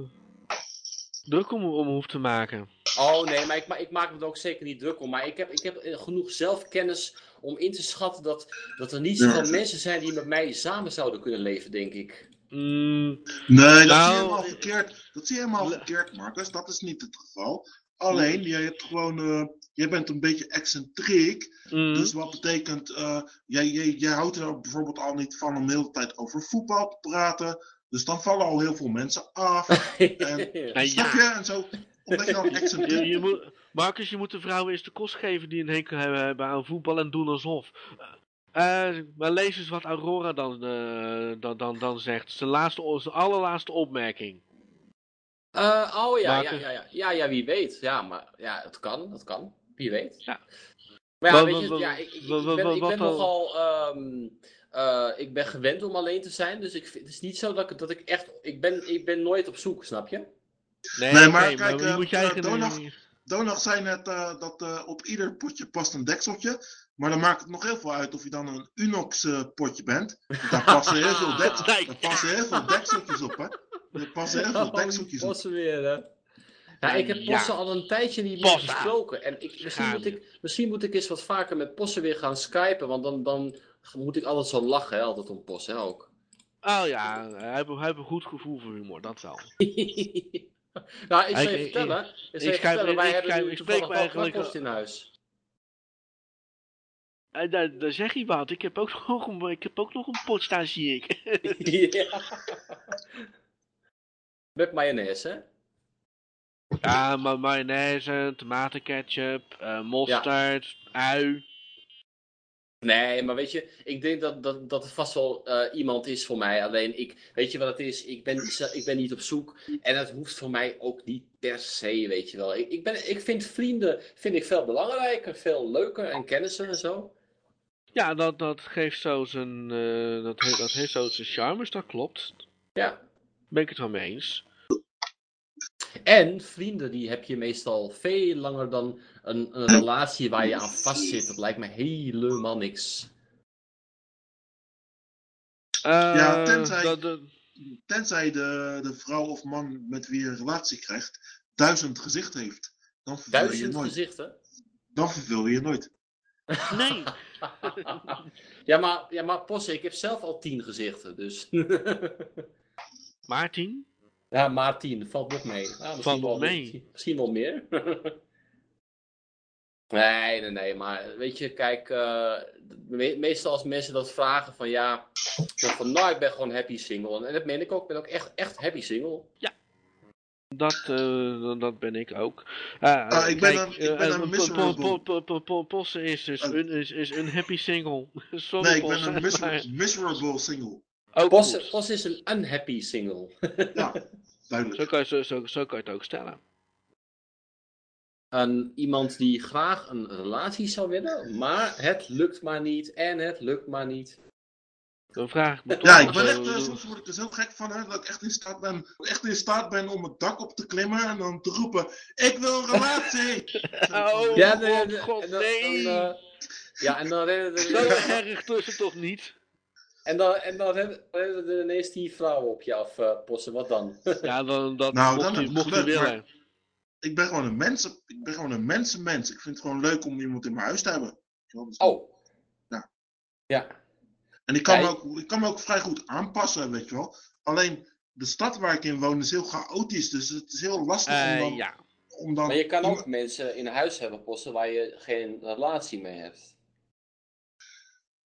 B: druk om, om hoeft te maken.
D: Oh nee, maar ik, ma ik maak me er ook zeker niet druk om. Maar ik heb, ik heb eh, genoeg zelfkennis om in te schatten dat, dat er niet zoveel
E: Ja.
D: mensen zijn die met mij samen zouden kunnen leven, denk ik.
B: Mm,
E: Nee, dat
B: Nou,
E: zie je helemaal verkeerd. Dat zie je helemaal
B: le-
E: verkeerd, Marcus. Dat is niet het geval. Alleen, jij hebt gewoon, eh, jij bent een beetje excentriek.
B: mm,
E: Dus wat betekent, eh, jij, jij, jij houdt er bijvoorbeeld al niet van om de hele tijd over voetbal te praten. Dus dan vallen al heel veel mensen af.
B: en
E: Snap
B: ja,
E: je? En zo, omdat je dan
B: je,
E: excentriek
B: je moet, Marcus, je moet de vrouwen eens de kost geven die een hekel hebben aan voetbal en doen alsof. Eh, maar lees eens wat Aurora dan, eh, dan, dan, dan zegt. Zijn, laatste, zijn allerlaatste opmerking.
D: Eh, oh ja, ja, ja, ja, ja, ja, wie weet. Ja, maar ja, het kan, het kan. Wie weet.
B: Ja.
D: Maar ja,
B: Wa-
D: weet je, ja, ik, ik, ben, ik
B: wat
D: ben
B: dan?
D: nogal, ehm, eh, ik ben gewend om alleen te zijn, dus ik, het is niet zo dat ik, dat ik echt, ik ben, ik ben nooit op zoek, snap je?
B: Nee,
E: maar kijk,
B: je
E: eh,
B: moet je
E: eh. Donald- zei net eh, dat op ieder potje past een dekseltje. Maar dan maakt het nog heel veel uit of je dan een Unox potje bent. Want daar passen heel veel, dek,
B: Nee.
E: daar passen heel veel dekseltjes op, hè? Er passen heel veel dekseltjes op.
D: Weer, hè? Ja, ik heb
B: Ja.
D: Possen al een tijdje niet meer gesproken. En ik, misschien, moet
B: je.
D: ik, misschien moet ik eens wat vaker met Possen weer gaan skypen, want dan, dan moet ik altijd zo lachen, hè, altijd om Possen, hè, ook.
B: Oh ja, hij heeft, hij heeft een goed gevoel voor humor, dat wel.
D: nou, ik zal
B: Ik-
D: je
B: ik-
D: vertellen, ik,
B: schrijf-
D: vertellen, wij
B: ik
D: hebben nu
B: ik spreek eigenlijk-
D: post in huis.
B: Daar, daar zeg je wat, ik heb ook nog een, ik heb ook nog een pot staan, zie ik.
D: ja. Met mayonaise, hè?
B: Ja, ma mayonaise, tomatenketchup, eh mosterd, ui.
D: Nee, maar weet je, ik denk dat, dat, dat het vast wel eh, iemand is voor mij. Alleen, ik, weet je wat het is? Ik ben, ik ben niet op zoek. En het hoeft voor mij ook niet per se, weet je wel. Ik, ik, ben, ik vind vrienden vind ik veel belangrijker, veel leuker en kennissen en zo.
B: Ja, dat, dat geeft zo zijn, eh, dat, dat heeft zo zijn charmes, dat klopt.
D: Ja.
B: Ben ik het wel mee eens.
D: En vrienden, die heb je meestal veel langer dan een, een relatie waar je aan vastzit. Dat lijkt me helemaal niks.
B: Eh,
E: Ja, tenzij- de, de vrouw of man met wie je een relatie krijgt, duizend gezicht heeft. Dan vervul je je
D: Duizend
E: nooit.
D: gezichten.
E: Dan vervul je je nooit.
B: nee,
D: ja, maar, ja, maar Posse, ik heb zelf al tien gezichten, dus...
B: Maarten?
D: Ja, maar 10, valt nog mee. Ja, misschien
B: Valt nog
D: wel,
B: mee.
D: Misschien wel meer. nee, nee, nee, maar weet je, kijk, eh, me- meestal als mensen dat vragen van ja, van nou, ik ben gewoon happy single. En dat meen ik ook, ik ben ook echt, echt happy single.
B: Dat, eh, dat ben ik ook. Ah,
E: Ah, ik ben
B: kijk,
E: een- ik ben een
B: po-
E: miserable.
B: po- po- po- po- Posse is dus
E: Oh.
B: een, is, is een happy single. Sorry,
E: Nee, ik ben een miserable single.
D: Pos is een unhappy single.
E: Ja,
B: Zo
E: duidelijk.
B: kan, je, zo, zo, zo kan je het ook stellen.
D: Een, iemand die graag een relatie zou willen, maar het lukt maar niet en het lukt maar niet.
B: Dan vraag ik me toch
E: Ja, ik ben
B: eh,
E: echt, eh, soms word ik er zo gek van hè, dat ik echt in staat ben, echt in staat ben om het dak op te klimmen en dan te roepen, ik wil een relatie!
B: Oh,
D: Ja,
B: god,
D: nee, nee, dan- eh, ja, en dan
B: Zo
D: er,
B: erg tussen toch niet?
D: En dan, en dan rennen er ineens die vrouwen op je af, eh Possen. Wat dan?
B: Ja, dan, dat
E: Nou,
B: mocht
E: dan ik
B: mocht willen.
E: Ik ben gewoon een mensen, ik ben gewoon een mensenmens. Ik vind het gewoon leuk om iemand in mijn huis te hebben.
D: Oh.
E: Ja.
D: Ja.
E: En ik kan,
D: Ja,
E: ook, ik kan me ook vrij goed aanpassen, weet je wel. Alleen, de stad waar ik in woon is heel chaotisch, dus het is heel lastig om
B: Eh,
E: dan...
B: ja.
E: Om dan
D: Maar je kan ook mensen in huis hebben, Possen, waar je geen relatie mee hebt.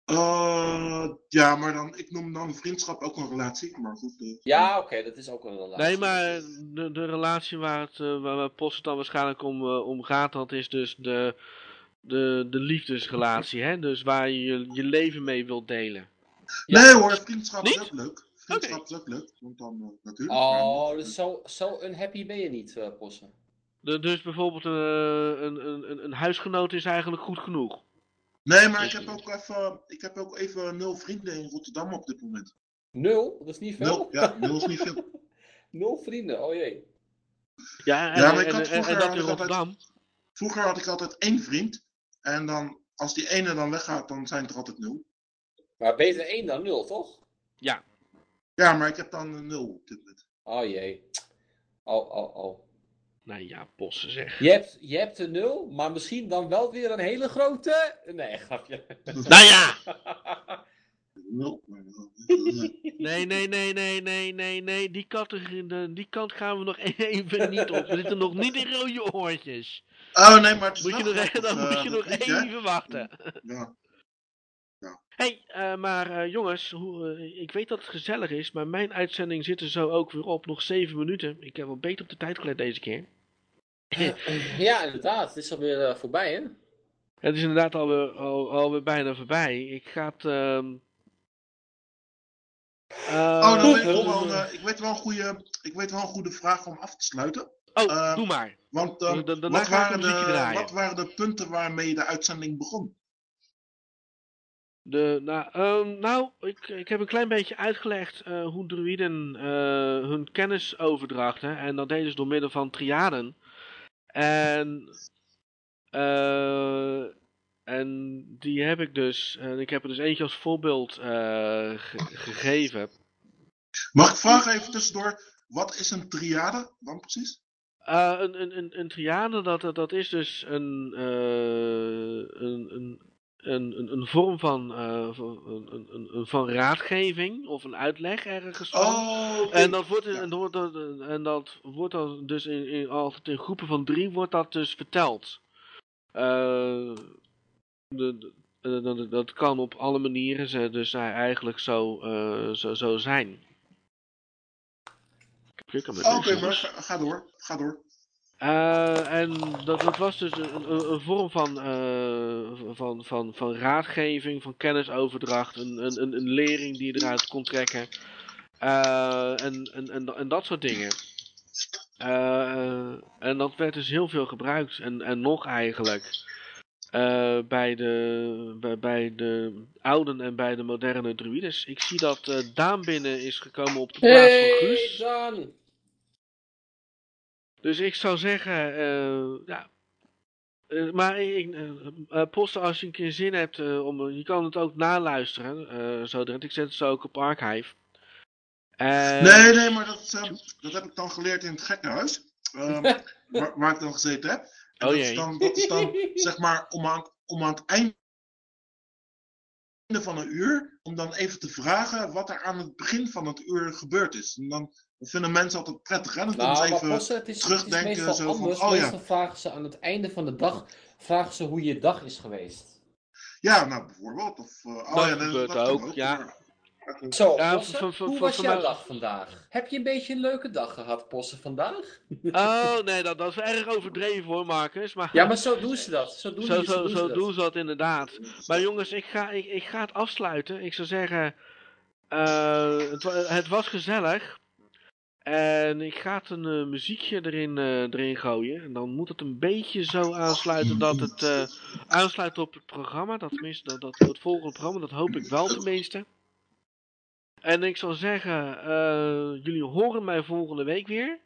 E: Eh, ja, maar dan, ik noem dan vriendschap ook een relatie. Maar goed, eh,
D: Ja, oké, dat is ook een relatie.
B: Nee, maar de, de relatie waar, het, eh, waar, waar Post het dan waarschijnlijk om, eh, om gaat, dat is dus de, de, de liefdesrelatie, hè? Dus waar je je leven mee wilt delen.
D: Ja.
E: Nee hoor, vriendschap is ook leuk. Vriendschap is ook leuk, want dan eh, natuurlijk.
D: Oh,
E: maar-
D: dus zo, zo unhappy ben je niet, eh Possen.
B: De- dus bijvoorbeeld eh, een, een, een, een huisgenoot is eigenlijk goed genoeg.
E: Nee, maar ik heb ook even, ik heb ook even nul vrienden in Rotterdam op dit moment.
D: Nul? Dat is niet veel.
E: Nul, ja, nul is niet veel.
D: Nul vrienden, oh jee.
B: Ja, en,
E: Ja, maar ik
B: en,
E: had
B: en- en
E: vroeger
B: dat
E: had
B: in
E: ik altijd-
B: Rotterdam.
E: Vroeger had ik altijd één vriend. En dan, als die ene dan weggaat, dan zijn het er altijd nul.
D: Maar beter één dan nul, toch?
B: Ja,
E: Ja, maar ik heb dan een nul op dit moment.
D: Oh jee. Oh, oh, oh.
B: Nee ja, bossen zeg.
D: Je hebt, je hebt een nul, maar misschien dan wel weer een hele grote... Nee, grapje.
B: Nou ja!
E: Nul.
B: Nee, nee, nee, nee, nee, nee, nee. Die, categorie, die kant gaan we nog even niet op. We zitten nog niet in rode oortjes.
E: Oh nee, maar het is
B: Moet je nog,
E: grappig,
B: dan moet
E: eh,
B: je
E: dat
B: nog even wachten.
E: Ja.
B: Hey, eh, maar eh, jongens, hoe, eh, ik weet dat het gezellig is, maar mijn uitzending zit er zo ook weer op. Nog zeven minuten. Ik heb wel beter op de tijd gelet deze keer.
D: Ja, inderdaad. Het is alweer voorbij, hè?
B: Het is inderdaad alweer, al, alweer bijna voorbij. Ik ga het... ehm,
E: Oh, weet ik, wel een, ik, weet wel een goede, ik weet wel een goede vraag om af te sluiten.
B: Oh, doe maar.
E: Want wat,
B: ga ik
E: waren de,
B: draaien.
E: wat waren de punten waarmee de uitzending begon?
B: De, nou, ehm, nou ik, ik heb een klein beetje uitgelegd eh, hoe druiden eh, hun kennis overdrachten. En dat deden ze door middel van triaden. En, eh, en die heb ik dus, en ik heb er dus eentje als voorbeeld ge- gegeven.
E: Mag ik vragen even tussendoor, wat is een triade dan precies?
B: Een, een, een, een triade, dat, dat, is dus een, een, een, een, een, een vorm van, eh, van, een, een- van raadgeving of een uitleg ergens van.
E: Oh.
B: En dat wordt,
E: Ja.
B: en dat wordt, dan- en dat wordt dan dus in, in, altijd in groepen van drie wordt dat dus verteld. Eh, de, de- eh, dat, dat kan op alle manieren dus eigenlijk zo, eh, zo, zo zijn.
E: Oké,
B: deze
E: maar ga, ga door, ga door.
B: Eh, en dat, dat was dus een, vorm van, eh, van, van, van raadgeving, van kennisoverdracht, een, een, een, een lering die je eruit kon trekken. Eh, en, en, en, en dat soort dingen. En dat werd dus heel veel gebruikt. En, en nog eigenlijk. bij, de, bij, bij de oude en bij de moderne druides. Ik zie dat Daan binnen is gekomen op de plaats van Guus.
D: Daan!
B: Dus ik zou zeggen, eh, ja. Eh, maar ik, eh, Posten, als je een keer zin hebt, om, je kan het ook naluisteren. zo direct. Ik zet het zo ook op Archive.
E: Nee, nee, maar dat, dat heb ik dan geleerd in het gekkenhuis. ehm, waar, waar ik dan gezeten heb. En
B: Oh
E: dat,
B: jee.
E: is dan, dat is dan, zeg maar, om aan, om aan het einde van een uur, om dan even te vragen wat er aan het begin van het uur gebeurd is. En dan dat vinden mensen altijd prettig, hè? Dan kunnen
D: Nou,
E: ze
D: maar
E: even...
D: Posse, het is, het is
E: terugdenken,
D: meestal
E: zo van,
D: anders.
E: oh ja.
D: vragen ze aan het einde van de dag vragen ze hoe je dag is geweest.
E: Ja, nou, bijvoorbeeld. Of, eh, oh
B: Dat
E: ja,
B: gebeurt ook, ja.
D: Zo,
B: Ja,
D: Posse, hoe was jouw dag vandaag? Heb je een beetje een leuke dag gehad, Posse, vandaag?
B: Oh, nee, dat, dat is erg overdreven hoor, Marcus. Maar
D: Ja, maar zo doen ze dat. Zo doen,
B: zo,
D: die,
B: zo,
D: doen
B: zo
D: ze dat.
B: doen ze dat inderdaad. Maar jongens, ik ga, ik, ik ga het afsluiten. Ik zou zeggen, eh, het, het was gezellig. En ik ga het een eh, muziekje erin, eh, erin gooien. En dan moet het een beetje zo aansluiten dat het eh, aansluit op het programma. Dat, tenminste, dat, dat, het volgende programma, dat hoop ik wel tenminste. En ik zal zeggen, eh, jullie horen mij volgende week weer.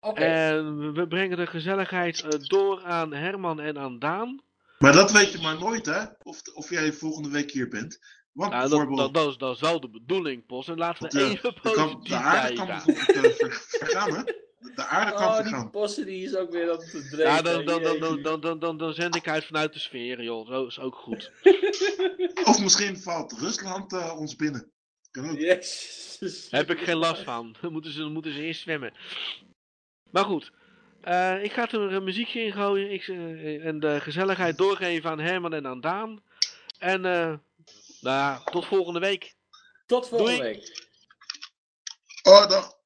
D: Oké.
B: En we- brengen de gezelligheid door aan Herman en aan Daan.
E: Maar dat weet je maar nooit, hè? Of, of jij volgende week hier bent. Want
B: Nou, dat,
E: bijvoorbeeld...
B: dat, dat, is, dat is wel de bedoeling, Pos. En laten we even
E: de,
B: positief
E: de aarde kan bijvoorbeeld eh, vergaan, hè? De, de aarde kan
D: oh, die
E: vergaan.
D: Posse die is ook weer op te drinken.
B: Ja, dan, dan, dan, dan, dan, dan, dan, dan zend ik uit vanuit de sfeer, joh. Zo is ook goed.
E: Of misschien valt Rusland eh, ons binnen. Kan ook.
D: Jezus.
B: Heb ik geen last van. Dan moeten ze, moeten ze eerst zwemmen. Maar goed. eh, ik ga er een muziekje in gooien. Ik, en de gezelligheid doorgeven aan Herman en aan Daan. En eh, nou ja, tot volgende week.
D: Tot volgende
B: Doei.
D: week.
E: Oh, dag.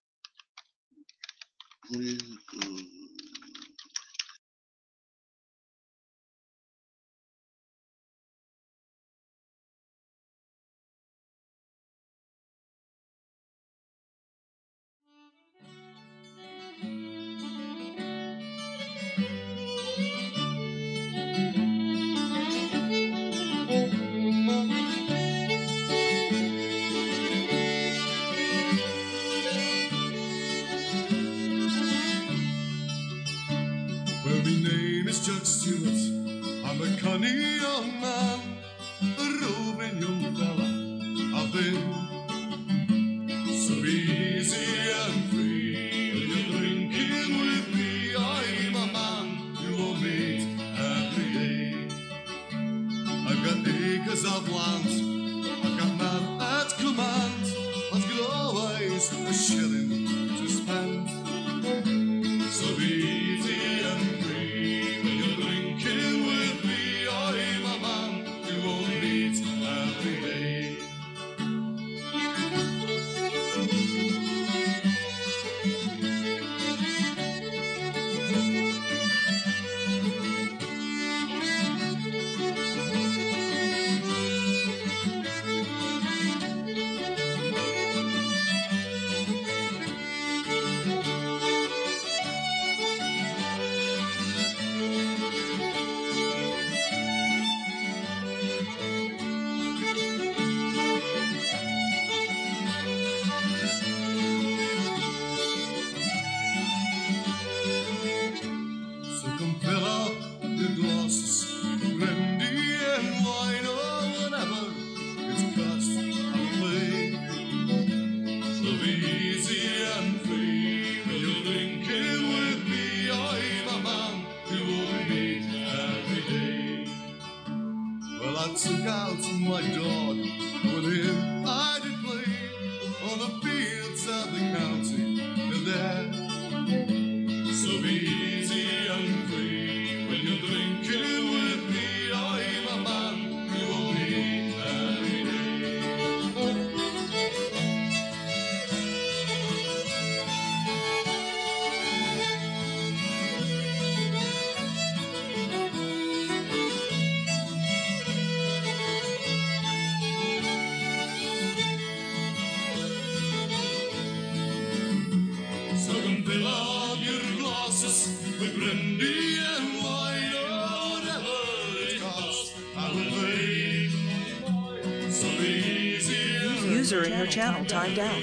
C: channel timed out.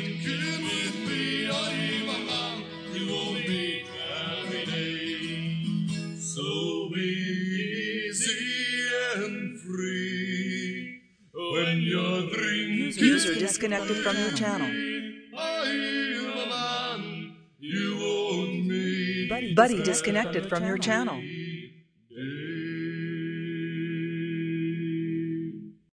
F: So. Users
C: are disconnected from your channel. Buddy disconnected from your channel.